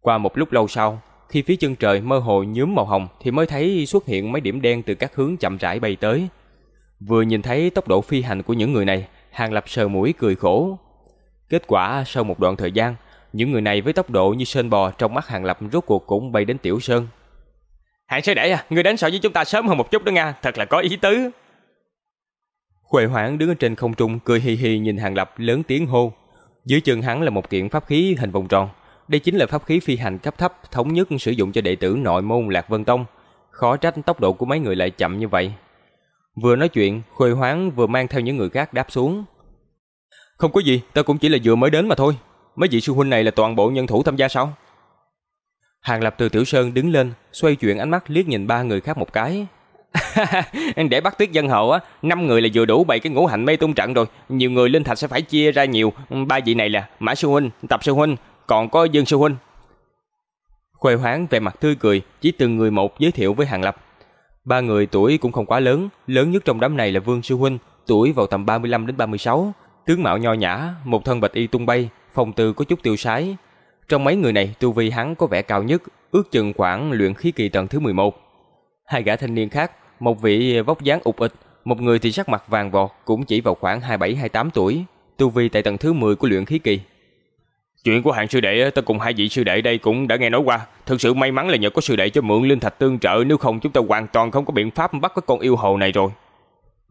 A: Qua một lúc lâu sau, khi phía chân trời mơ hồ nhuốm màu hồng thì mới thấy xuất hiện mấy điểm đen từ các hướng chậm rãi bay tới. Vừa nhìn thấy tốc độ phi hành của những người này, Hàng Lập sờ mũi cười khổ. Kết quả sau một đoạn thời gian, những người này với tốc độ như sên bò trong mắt Hàng Lập rốt cuộc cũng bay đến Tiểu Sơn.
D: Hàng sư đệ à, người đến so với chúng ta sớm hơn một chút đó nha, thật là có ý tứ.
A: Huệ Hoảng đứng ở trên không trung cười hì hì nhìn Hàng Lập lớn tiếng hô. Dưới chân hắn là một kiện pháp khí hình vòng tròn. Đây chính là pháp khí phi hành cấp thấp thống nhất sử dụng cho đệ tử nội môn Lạc Vân Tông. Khó trách tốc độ của mấy người lại chậm như vậy. Vừa nói chuyện, khôi Hoáng vừa mang theo những người khác đáp xuống.
B: Không có gì, ta cũng chỉ là vừa mới đến mà thôi. Mấy vị sư huynh này là toàn bộ nhân thủ tham gia sao?
A: Hàng Lập từ Tiểu Sơn đứng lên, xoay chuyển ánh mắt liếc nhìn ba người khác một cái.
D: Để bắt tuyết dân hậu á, năm người là vừa đủ bày cái ngũ hành mê tung trận rồi. Nhiều người linh thạch sẽ phải chia ra nhiều. Ba vị này là Mã sư huynh, Tập sư huynh, còn có Dương sư huynh.
A: Khuê Hoáng về mặt tươi cười, chỉ từng người một giới thiệu với Hàng Lập. Ba người tuổi cũng không quá lớn, lớn nhất trong đám này là Vương sư huynh, tuổi vào tầm 35 đến 36, tướng mạo nho nhã, một thân bạch y tung bay, phong tư có chút tiêu sái. Trong mấy người này, tu vi hắn có vẻ cao nhất, ước chừng khoảng luyện khí kỳ tầng thứ 11. Hai gã thanh niên khác, một vị vóc dáng ục ịch, một người thì sắc mặt vàng vọt, cũng chỉ vào khoảng 27-28 tuổi, tu vi tại tầng thứ 10 của luyện khí kỳ.
D: Chuyện của hạng sư đệ ta cùng hai vị sư đệ đây cũng đã nghe nói qua, thực sự may mắn là nhờ có sư đệ cho mượn linh thạch tương trợ, nếu không chúng ta hoàn toàn không có biện pháp bắt cái con yêu hồ này rồi.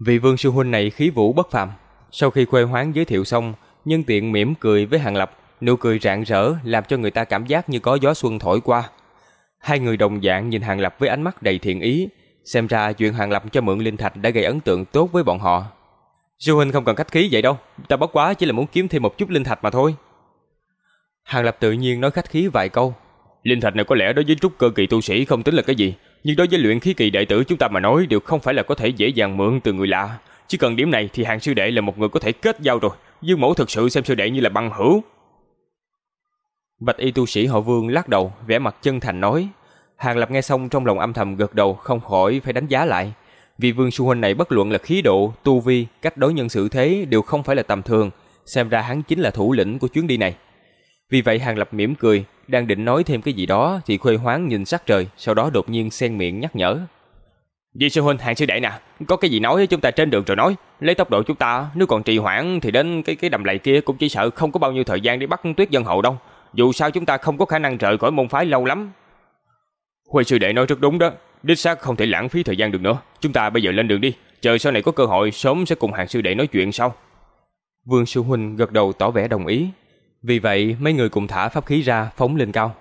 A: Vị vương sư huynh này khí vũ bất phàm, sau khi khuê hoáng giới thiệu xong, nhân tiện mỉm cười với Hàng Lập, nụ cười rạng rỡ làm cho người ta cảm giác như có gió xuân thổi qua. Hai người đồng dạng nhìn Hàng Lập với ánh mắt đầy thiện ý, xem ra chuyện Hàng Lập cho mượn linh thạch đã gây ấn tượng tốt với bọn họ.
B: Sư huynh không cần khách khí vậy đâu, ta bất quá chỉ là muốn kiếm thêm một chút linh thạch mà thôi.
A: Hàng Lập tự nhiên nói khách khí vài câu.
B: Linh thạch này có lẽ đối với trúc cơ kỳ tu sĩ không tính là cái gì, nhưng đối với luyện khí kỳ đệ tử chúng ta mà nói đều không phải là có thể dễ dàng mượn từ người lạ. Chỉ cần điểm này thì hàng sư đệ là một người có thể kết giao rồi. Dương mẫu thực sự xem sư đệ như là băng hữu.
A: Bạch y tu sĩ họ Vương lắc đầu, vẻ mặt chân thành nói. Hàng Lập nghe xong trong lòng âm thầm gật đầu, không khỏi phải đánh giá lại. Vì Vương Sư Huynh này bất luận là khí độ, tu vi, cách đối nhân xử thế đều không phải là tầm thường, xem ra hắn chính là thủ lĩnh của chuyến đi này. Vì vậy Hàng Lập mỉm cười, đang định nói thêm cái gì đó thì Khuê Hoáng nhìn sắc trời, sau đó đột nhiên xen miệng nhắc nhở.
D: Di sư huynh, hàng sư đệ nè, có cái gì nói với chúng ta trên đường rồi nói. Lấy tốc độ chúng ta, nếu còn trì hoãn thì đến cái cái đầm lầy kia cũng chỉ sợ không có bao nhiêu thời gian để bắt tuyết dân hậu đâu. Dù sao chúng ta không có khả năng rời khỏi môn phái lâu lắm.
B: Huệ sư đệ nói rất đúng đó, đích xác không thể lãng phí thời gian được nữa. Chúng ta bây giờ lên đường đi, chờ sau này có cơ hội sớm sẽ cùng hàng sư đệ nói chuyện sau.
A: Vương sư huynh gật đầu tỏ vẻ đồng ý. Vì vậy mấy người cùng thả pháp khí ra phóng lên cao.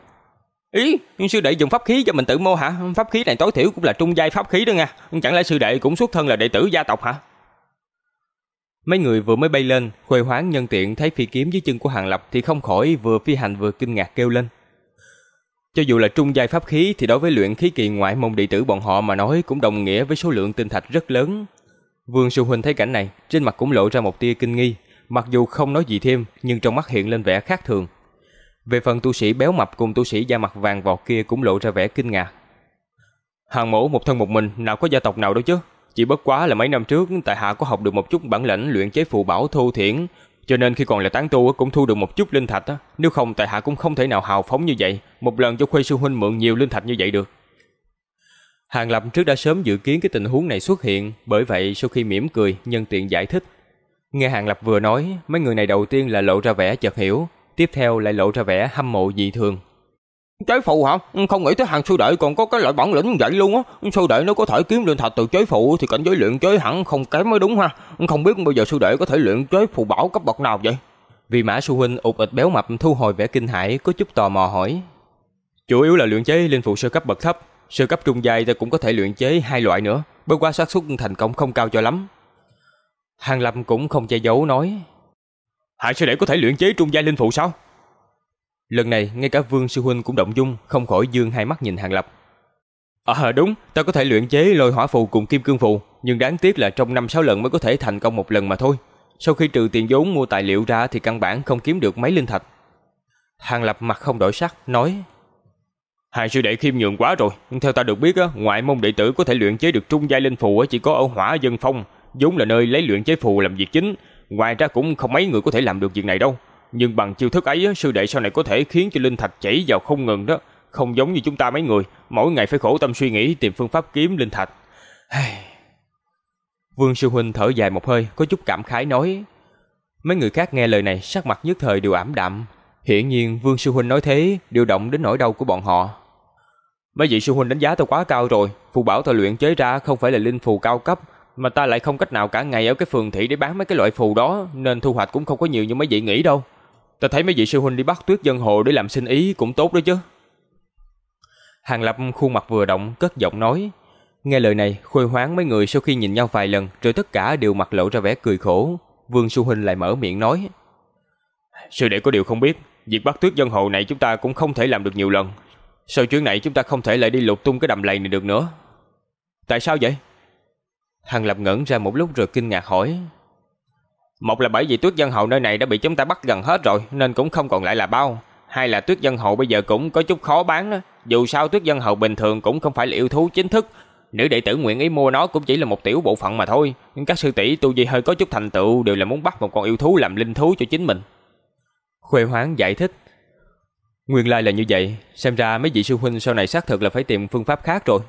D: Ý, sư đệ dùng pháp khí cho mình tự mô hả? Pháp khí này tối thiểu cũng là trung giai pháp khí đó nha. Chẳng lẽ sư đệ cũng xuất thân là đệ tử gia tộc hả?
A: Mấy người vừa mới bay lên, Khuê Hoáng nhân tiện thấy phi kiếm dưới chân của Hàng Lập thì không khỏi vừa phi hành vừa kinh ngạc kêu lên. Cho dù là trung giai pháp khí thì đối với luyện khí kỳ ngoại môn đệ tử bọn họ mà nói cũng đồng nghĩa với số lượng tinh thạch rất lớn. Vương Sư Huynh thấy cảnh này, trên mặt cũng lộ ra một tia kinh nghi, mặc dù không nói gì thêm nhưng trong mắt hiện lên vẻ khác thường. Về phần tu sĩ béo mập cùng tu sĩ da mặt vàng vọt kia cũng lộ ra vẻ kinh ngạc.
B: Hàng mẫu một thân một mình, nào có gia tộc nào đâu chứ. Chỉ bất quá là mấy năm trước tại hạ có học được một chút bản lĩnh luyện chế phù bảo thu thiển, cho nên khi còn là tán tu cũng thu được một chút linh thạch nếu không tại hạ cũng không thể nào hào phóng như vậy, một lần cho Khuê sư huynh mượn nhiều linh thạch như vậy được.
A: Hàng Lập trước đã sớm dự kiến cái tình huống này xuất hiện, bởi vậy sau khi mỉm cười, nhân tiện giải thích. Nghe Hàng Lập vừa nói, mấy người này đầu tiên là lộ ra vẻ chợt hiểu, tiếp theo lại lộ ra vẻ hâm mộ dị thường.
D: Chế phụ hả? Không nghĩ tới hàng sư đệ còn có cái loại bản lĩnh vậy luôn á. Sư đệ nếu có thể kiếm linh thạch từ chế phụ thì cảnh giới luyện chế hẳn không kém mới đúng ha. Không biết bây giờ sư đệ có thể luyện chế phù bảo cấp bậc nào vậy?
A: Vì mã sư huynh ụt ịch béo mập thu hồi vẻ kinh hãi có chút tò mò hỏi.
B: Chủ yếu là luyện chế linh phụ sơ cấp bậc thấp, sơ cấp trung giai ta cũng có thể luyện chế hai loại nữa, bất quá xác suất thành công không cao cho lắm.
A: Hàng Lập cũng không che giấu nói.
B: Hạ sư đệ có thể luyện chế trung giai linh phụ sao?
A: Lần này ngay cả Vương sư huynh cũng động dung, không khỏi dương hai mắt nhìn Hàng Lập.
B: À đúng, ta có thể luyện chế lôi hỏa phù cùng kim cương phù, nhưng đáng tiếc là trong năm sáu lần mới có thể thành công một lần mà thôi. Sau khi trừ tiền vốn mua tài liệu ra thì căn bản không kiếm được mấy linh thạch.
A: Hàng Lập mặt không đổi sắc, nói
B: Hai sư đệ khiêm nhường quá rồi, theo ta được biết á, ngoại môn đệ tử có thể luyện chế được trung giai linh phù chỉ có ở Hỏa Dân Phong, vốn là nơi lấy luyện chế phù làm việc chính, ngoài ra cũng không mấy người có thể làm được việc này đâu. Nhưng bằng chiêu thức ấy, sư đệ sau này có thể khiến cho linh thạch chảy vào không ngừng đó, không giống như chúng ta mấy người, mỗi ngày phải khổ tâm suy nghĩ tìm phương pháp kiếm linh thạch.
A: Vương sư huynh thở dài một hơi, có chút cảm khái nói: Mấy người khác nghe lời này, sắc mặt nhất thời đều ảm đạm. Hiển nhiên Vương sư huynh nói thế, điều động đến nỗi đau của bọn họ.
B: Mấy vị sư huynh đánh giá tôi quá cao rồi, phù bảo tôi luyện chế ra không phải là linh phù cao cấp, mà ta lại không cách nào cả ngày ở cái phường thị để bán mấy cái loại phù đó, nên thu hoạch cũng không có nhiều như mấy vị nghĩ đâu. Ta thấy mấy vị sư huynh đi bắt tuyết dân hồ để làm sinh ý cũng tốt đó chứ.
A: Hàng Lập khuôn mặt vừa động, cất giọng nói. Nghe lời này, khôi hoáng mấy người sau khi nhìn nhau vài lần, rồi tất cả đều mặt lộ ra vẻ cười khổ. Vương Sư Huynh lại mở miệng nói.
B: Sư đệ có điều không biết, việc bắt tuyết dân hồ này chúng ta cũng không thể làm được nhiều lần. Sau chuyến này chúng ta không thể lại đi lục tung cái đầm lầy này được nữa. Tại sao vậy?
A: Hàng Lập ngẩn ra một lúc rồi kinh ngạc hỏi.
D: Một là bởi vì tuyết dân hậu nơi này đã bị chúng ta bắt gần hết rồi nên cũng không còn lại là bao. Hai là tuyết dân hậu bây giờ cũng có chút khó bán đó. Dù sao tuyết dân hậu bình thường cũng không phải là yêu thú chính thức. Nữ đệ tử nguyện ý mua nó cũng chỉ là một tiểu bộ phận mà thôi. Nhưng các sư tỷ tu vi hơi có chút thành tựu đều là muốn bắt một con yêu thú làm linh thú cho chính mình.
A: Khuê Hoáng giải thích. Nguyên lai là như vậy, xem ra mấy vị sư huynh sau này xác thực là phải tìm phương pháp khác rồi.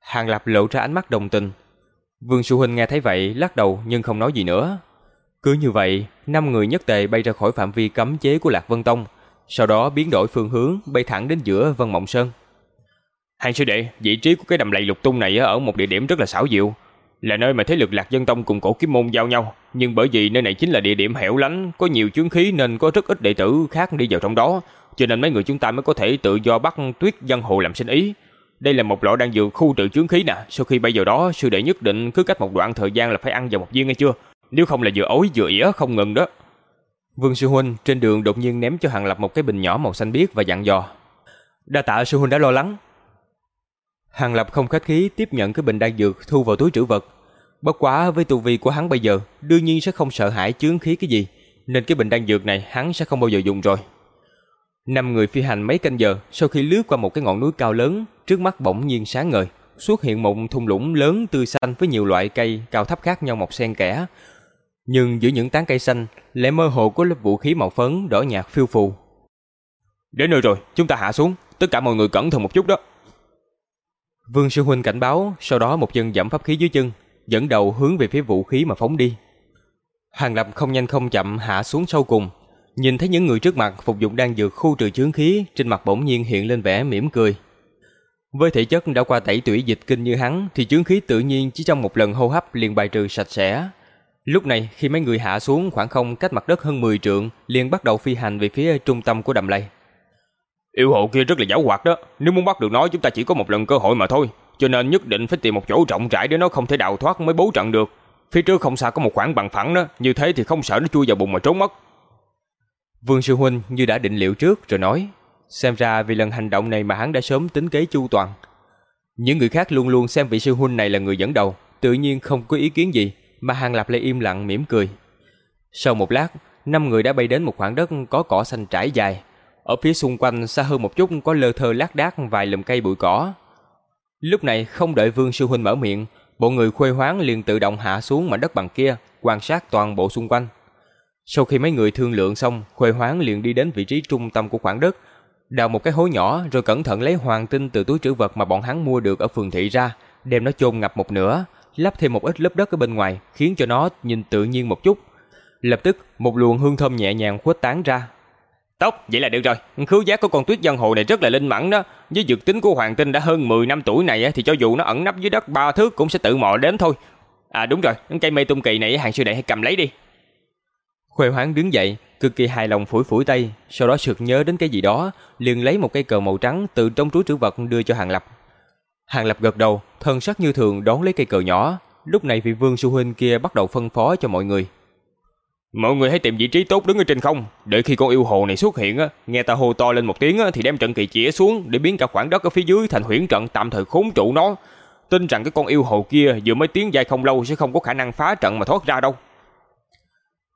A: Hàng Lập lộ ra ánh mắt đồng tình. Vương sư huynh nghe thấy vậy, lắc đầu nhưng không nói gì nữa. Cứ như vậy, năm người nhất tề bay ra khỏi phạm vi cấm chế của Lạc Vân Tông, sau đó biến đổi phương hướng, bay thẳng đến giữa Vân Mộng Sơn.
B: Hàng sư đệ, vị trí của cái đầm lầy lục tung này ở một địa điểm rất là xảo diệu, là nơi mà thế lực Lạc Dân Tông cùng cổ kiếm môn giao nhau, nhưng bởi vì nơi này chính là địa điểm hẻo lánh, có nhiều chướng khí nên có rất ít đệ tử khác đi vào trong đó, cho nên mấy người chúng ta mới có thể tự do bắt Tuyết Dân Hồ làm sinh ý. Đây là một lọ đan dược khu trừ chướng khí nè, sau khi bay vào đó, sư đệ nhất định cứ cách một đoạn thời gian là phải ăn vào một viên nghe chưa? Nếu không là vừa ối vừa ỉa không ngừng đó.
A: Vương sư huynh trên đường đột nhiên ném cho Hàng Lập một cái bình nhỏ màu xanh biếc và dặn dò: "Đa tạ sư huynh đã lo lắng." Hàng Lập không khách khí tiếp nhận cái bình đan dược thu vào túi trữ vật. Bất quá với tu vi của hắn bây giờ, đương nhiên sẽ không sợ hãi chướng khí cái gì, nên cái bình đan dược này hắn sẽ không bao giờ dùng rồi. Năm người phi hành mấy canh giờ, sau khi lướt qua một cái ngọn núi cao lớn, trước mắt bỗng nhiên sáng ngời, xuất hiện một thung lũng lớn tươi xanh với nhiều loại cây cao thấp khác nhau mọc xen kẽ. Nhưng giữa những tán cây xanh lại mơ hồ có lớp vũ khí màu phấn đỏ nhạt phiêu phù.
B: Đến nơi rồi, chúng ta hạ xuống, tất cả mọi người cẩn thận một chút đó.
A: Vương sư huynh cảnh báo, sau đó một chân giảm pháp khí dưới chân, dẫn đầu hướng về phía vũ khí mà phóng đi. Hàng Lập không nhanh không chậm hạ xuống sâu cùng, nhìn thấy những người trước mặt phục dụng đang dược khu trừ chướng khí, trên mặt bỗng nhiên hiện lên vẻ mỉm cười. Với thể chất đã qua tẩy tủy dịch kinh như hắn thì chướng khí tự nhiên chỉ trong một lần hô hấp liền bài trừ sạch sẽ. Lúc này khi mấy người hạ xuống khoảng không cách mặt đất hơn 10 trượng, liền bắt đầu phi hành về phía trung tâm của đầm lầy.
B: Yêu hộ kia rất là giảo hoạt đó, nếu muốn bắt được nó chúng ta chỉ có một lần cơ hội mà thôi, cho nên nhất định phải tìm một chỗ rộng rãi để nó không thể đào thoát mới bố trận được. Phía trước không xa có một khoảng bằng phẳng đó, như thế thì không sợ nó chui vào bụng mà trốn mất.
A: Vương sư huynh như đã định liệu trước rồi nói, xem ra vì lần hành động này mà hắn đã sớm tính kế chu toàn. Những người khác luôn luôn xem vị sư huynh này là người dẫn đầu, tự nhiên không có ý kiến gì, mà Hàng Lập lại im lặng mỉm cười. Sau một lát, năm người đã bay đến một khoảng đất có cỏ xanh trải dài. Ở phía xung quanh xa hơn một chút có lơ thơ lác đác vài lùm cây bụi cỏ. Lúc này không đợi Vương sư huynh mở miệng, bộ người khuê hoáng liền tự động hạ xuống mảnh đất bằng kia, quan sát toàn bộ xung quanh. Sau khi mấy người thương lượng xong, khuê hoáng liền đi đến vị trí trung tâm của khoảng đất, đào một cái hố nhỏ rồi cẩn thận lấy hoàng tinh từ túi trữ vật mà bọn hắn mua được ở phường thị ra, đem nó chôn ngập một nửa, lắp thêm một ít lớp đất ở bên ngoài, khiến cho nó nhìn tự nhiên một chút. Lập tức, một luồng hương thơm nhẹ nhàng khuếch tán ra.
D: Tóc, vậy là được rồi. Khứu giác của con tuyết dân hồ này rất là linh mẫn đó. Với dược tính của hoàng tinh đã hơn 10 năm tuổi này thì cho dù nó ẩn nấp dưới đất ba thước cũng sẽ tự mò đến thôi. À đúng rồi, cây mê tung kỳ này hàng sư đệ hãy cầm lấy đi.
A: Huệ Hoáng đứng dậy, cực kỳ hài lòng phủi phủi tay, sau đó sực nhớ đến cái gì đó, liền lấy một cây cờ màu trắng từ trong túi trữ vật đưa cho Hàng Lập. Hàng Lập gật đầu, thân sắc như thường đón lấy cây cờ nhỏ. Lúc này vị vương sư huynh kia bắt đầu phân phó cho mọi người.
B: Mọi người hãy tìm vị trí tốt đứng ở trên không, để khi con yêu hồ này xuất hiện á, nghe ta hô to lên một tiếng á, thì đem trận kỳ chĩa xuống để biến cả khoảng đất ở phía dưới thành huyễn trận tạm thời khốn trụ nó. Tin rằng cái con yêu hồ kia vừa mới tiến dài không lâu sẽ không có khả năng phá trận mà thoát ra đâu.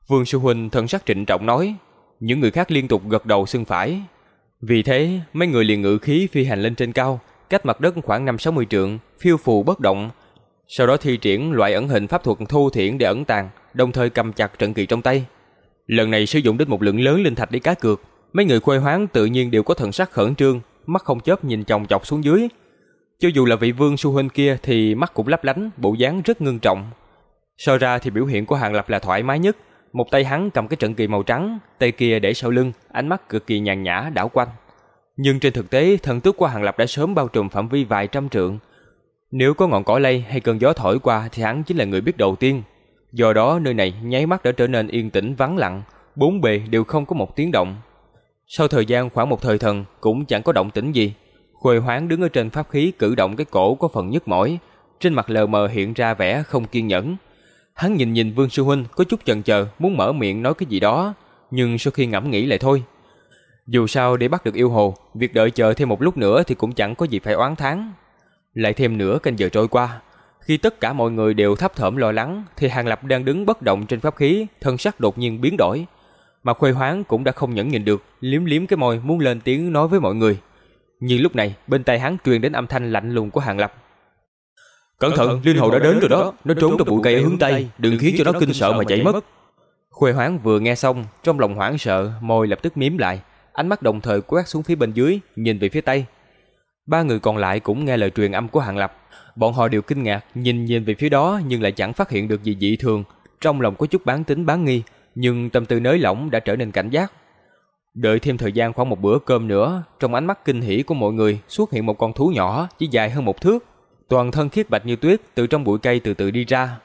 A: Vương sư huynh thần sắc trịnh trọng nói, Những người khác liên tục gật đầu xưng phải. Vì thế, mấy người liền ngự khí phi hành lên trên cao, cách mặt đất khoảng 5-60 trượng, phiêu phù bất động. Sau đó thi triển loại ẩn hình pháp thuật thu thiển để ẩn tàng, đồng thời cầm chặt trận kỳ trong tay. Lần này sử dụng đến một lượng lớn linh thạch để cá cược, mấy người khuê hoáng tự nhiên đều có thần sắc khẩn trương, mắt không chớp nhìn chòng chọc xuống dưới. Cho dù là vị vương su huynh kia thì mắt cũng lấp lánh, bộ dáng rất ngưng trọng. So ra thì biểu hiện của Hàng Lập là thoải mái nhất, một tay hắn cầm cái trận kỳ màu trắng, tay kia để sau lưng, ánh mắt cực kỳ nhàn nhã đảo quanh. Nhưng trên thực tế, thần tước của Hàng Lập đã sớm bao trùm phạm vi vài trăm trượng. Nếu có ngọn cỏ lay hay cơn gió thổi qua thì hắn chính là người biết đầu tiên. Do đó nơi này nháy mắt đã trở nên yên tĩnh vắng lặng, bốn bề đều không có một tiếng động. Sau thời gian khoảng một thời thần cũng chẳng có động tĩnh gì. Khuê hoáng đứng ở trên pháp khí cử động cái cổ có phần nhức mỏi, trên mặt lờ mờ hiện ra vẻ không kiên nhẫn. Hắn nhìn nhìn Vương Sư Huynh có chút chần chờ muốn mở miệng nói cái gì đó, nhưng sau khi ngẫm nghĩ lại thôi. Dù sao để bắt được yêu hồ, việc đợi chờ thêm một lúc nữa thì cũng chẳng có gì phải oán thán. Lại thêm nửa canh giờ trôi qua, khi tất cả mọi người đều thấp thởm lo lắng thì Hàng Lập đang đứng bất động trên pháp khí, thân sắc đột nhiên biến đổi. Mà Khuê Hoáng cũng đã không nhẫn nhịn được, liếm liếm cái môi muốn lên tiếng nói với mọi người. Nhưng lúc này, bên tai hắn truyền đến âm thanh lạnh lùng của Hàng Lập.
B: Cẩn thận, linh hầu đã đến rồi đó, nó trốn trong bụi cây ở hướng tây, đừng khiến cho nó kinh sợ mà chạy mất.
A: Khuê Hoáng vừa nghe xong, trong lòng hoảng sợ, môi lập tức miếm lại, ánh mắt đồng thời quét xuống phía bên dưới, nhìn về phía tây. Ba người còn lại cũng nghe lời truyền âm của Hàng Lập, bọn họ đều kinh ngạc, nhìn nhìn về phía đó nhưng lại chẳng phát hiện được gì dị thường, trong lòng có chút bán tính bán nghi, nhưng tâm tư nới lỏng đã trở nên cảnh giác. Đợi thêm thời gian khoảng một bữa cơm nữa, trong ánh mắt kinh hỉ của mọi người xuất hiện một con thú nhỏ chỉ dài hơn một thước, toàn thân khiết bạch như tuyết từ trong bụi cây từ từ đi ra.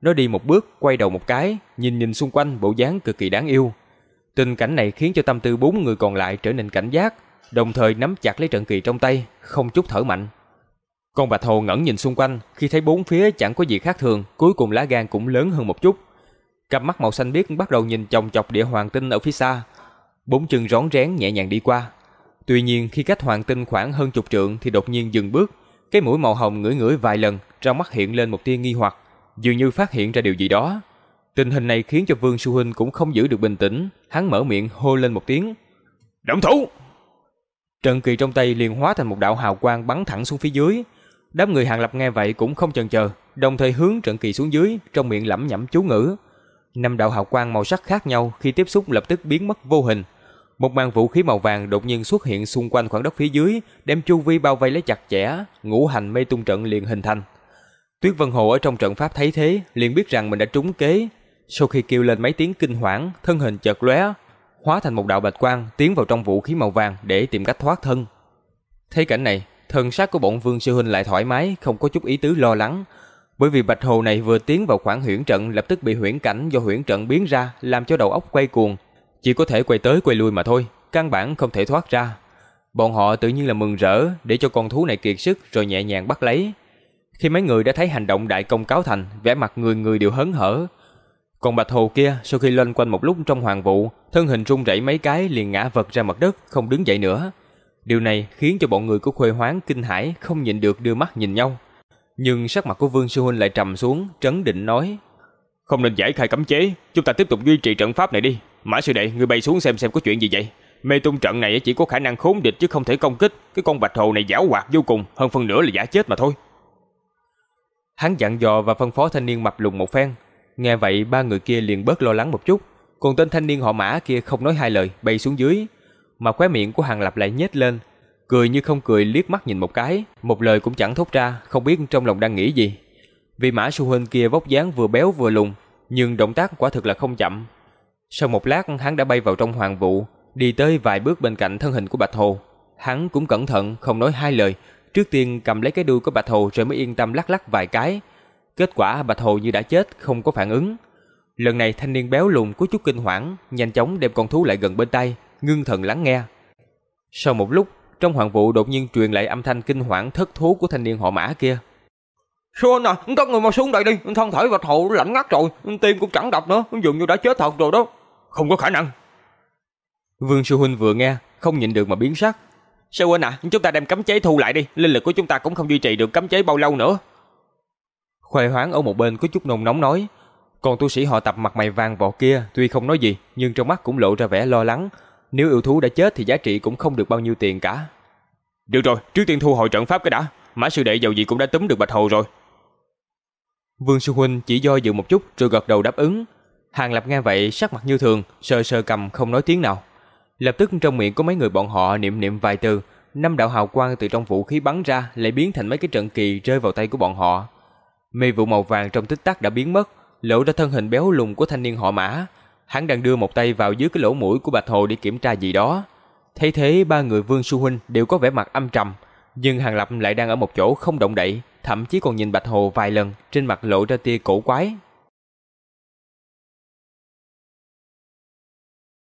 A: Nó đi một bước, quay đầu một cái, nhìn nhìn xung quanh bộ dáng cực kỳ đáng yêu. Tình cảnh này khiến cho tâm tư bốn người còn lại trở nên cảnh giác, đồng thời nắm chặt lấy trận kỳ trong tay, không chút thở mạnh. Con bạch hồ ngẩn nhìn xung quanh, khi thấy bốn phía chẳng có gì khác thường, cuối cùng lá gan cũng lớn hơn một chút. Cặp mắt màu xanh biếc bắt đầu nhìn chòng chọc địa hoàng tinh ở phía xa. Bốn chân rón rén nhẹ nhàng đi qua. Tuy nhiên khi cách hoàng tinh khoảng hơn chục trượng thì đột nhiên dừng bước. Cái mũi màu hồng ngửi ngửi vài lần, trong mắt hiện lên một tia nghi hoặc, dường như phát hiện ra điều gì đó. Tình hình này khiến cho Vương Su Huynh cũng không giữ được bình tĩnh, hắn mở miệng hô lên một tiếng.
B: Động thủ!
A: Trận kỳ trong tay liền hóa thành một đạo hào quang bắn thẳng xuống phía dưới. Đám người hàng lập nghe vậy cũng không chần chờ, đồng thời hướng trận kỳ xuống dưới, trong miệng lẩm nhẩm chú ngữ. Năm đạo hào quang màu sắc khác nhau khi tiếp xúc lập tức biến mất vô hình. Một màn vũ khí màu vàng đột nhiên xuất hiện xung quanh khoảng đất phía dưới, đem chu vi bao vây lấy chặt chẽ, ngũ hành mê tung trận liền hình thành. Tuyết Vân Hồ ở trong trận pháp thấy thế, liền biết rằng mình đã trúng kế. Sau khi kêu lên mấy tiếng kinh hoảng, thân hình chợt lóe, hóa thành một đạo bạch quang tiến vào trong vũ khí màu vàng để tìm cách thoát thân. Thấy cảnh này, thần sắc của bọn Vương sư huynh lại thoải mái, không có chút ý tứ lo lắng, bởi vì bạch hồ này vừa tiến vào khoảng huyễn trận lập tức bị huyễn cảnh do huyễn trận biến ra, làm cho đầu óc quay cuồng, chỉ có thể quay tới quay lui mà thôi, căn bản không thể thoát ra. Bọn họ tự nhiên là mừng rỡ để cho con thú này kiệt sức rồi nhẹ nhàng bắt lấy. Khi mấy người đã thấy hành động đại công cáo thành, vẻ mặt người người đều hớn hở. Còn bạch hồ kia sau khi loanh quanh một lúc trong hoàng vụ, thân hình rung rẩy mấy cái liền ngã vật ra mặt đất, không đứng dậy nữa. Điều này khiến cho bọn người của Khuê Hoáng kinh hãi, không nhịn được đưa mắt nhìn nhau. Nhưng sắc mặt của Vương Sư Huynh lại trầm xuống, trấn định nói.
B: Không nên giải khai cấm chế, chúng ta tiếp tục duy trì trận pháp này đi. Mã sư đệ, người bay xuống xem xem có chuyện gì vậy. Mê tung trận này chỉ có khả năng khốn địch chứ không thể công kích. Cái con bạch hồ này giả hoạt vô cùng, hơn phần nửa là giả chết mà thôi.
A: Hắn dặn dò và phân phó thanh niên mập lùng một phen. Nghe vậy ba người kia liền bớt lo lắng một chút. Còn tên thanh niên họ mã kia không nói hai lời, bay xuống dưới. Mà khóe miệng của hàng lập lại nhếch lên, cười như không cười liếc mắt nhìn một cái, một lời cũng chẳng thốt ra, không biết trong lòng đang nghĩ gì. Vì mã sư huynh kia vóc dáng vừa béo vừa lùn, nhưng động tác quả thực là không chậm. Sau một lát hắn đã bay vào trong hoàng vụ, đi tới vài bước bên cạnh thân hình của Bạch Hồ. Hắn cũng cẩn thận, không nói hai lời, trước tiên cầm lấy cái đuôi của Bạch Hồ rồi mới yên tâm lắc lắc vài cái. Kết quả Bạch Hồ như đã chết, không có phản ứng. Lần này thanh niên béo lùn có chút kinh hoảng nhanh chóng đem con thú lại gần bên tay, ngưng thần lắng nghe. Sau một lúc, trong hoàng vụ đột nhiên truyền lại âm thanh kinh hoảng thất thú của thanh niên họ mã kia.
B: "Xuân à, các người mau xuống đây đi, thân thể bạch Hồ lạnh ngắt rồi, tim cũng chẳng đập nữa, dường như đã chết thật rồi đó. Không có khả năng.
A: Vương Sư Huynh vừa nghe, không nhịn được mà biến sắc.
D: Sư huynh à, chúng ta đem cấm chế thu lại đi, linh lực của chúng ta cũng không duy trì được cấm chế bao lâu nữa.
A: Khoe hoáng ở một bên có chút nôn nóng nói. Còn tu sĩ họ tập mặt mày vàng vọt kia tuy không nói gì nhưng trong mắt cũng lộ ra vẻ lo lắng. Nếu yêu thú đã chết thì giá trị cũng không được bao nhiêu tiền cả.
B: Được rồi, trước tiên thu hồi trận pháp cái đã. Mã sư đệ giàu gì cũng đã túm được bạch hồ rồi.
A: Vương Sư Huynh chỉ do dự một chút rồi gật đầu đáp ứng. Hàng Lập nghe vậy sắc mặt như thường, sờ sờ cầm không nói tiếng nào. Lập tức trong miệng của mấy người bọn họ niệm niệm vài từ, năm đạo hào quang từ trong vũ khí bắn ra lại biến thành mấy cái trận kỳ rơi vào tay của bọn họ. Mây vụ màu vàng trong tích tắc đã biến mất, lộ ra thân hình béo lùn của thanh niên họ Mã. Hắn đang đưa một tay vào dưới cái lỗ mũi của Bạch Hồ để kiểm tra gì đó. Thấy thế ba người Vương Xu Huynh đều có vẻ mặt âm trầm, nhưng Hàng Lập lại đang ở một chỗ không động đậy, thậm chí còn nhìn Bạch Hồ vài lần, trên mặt lộ ra tia cổ quái.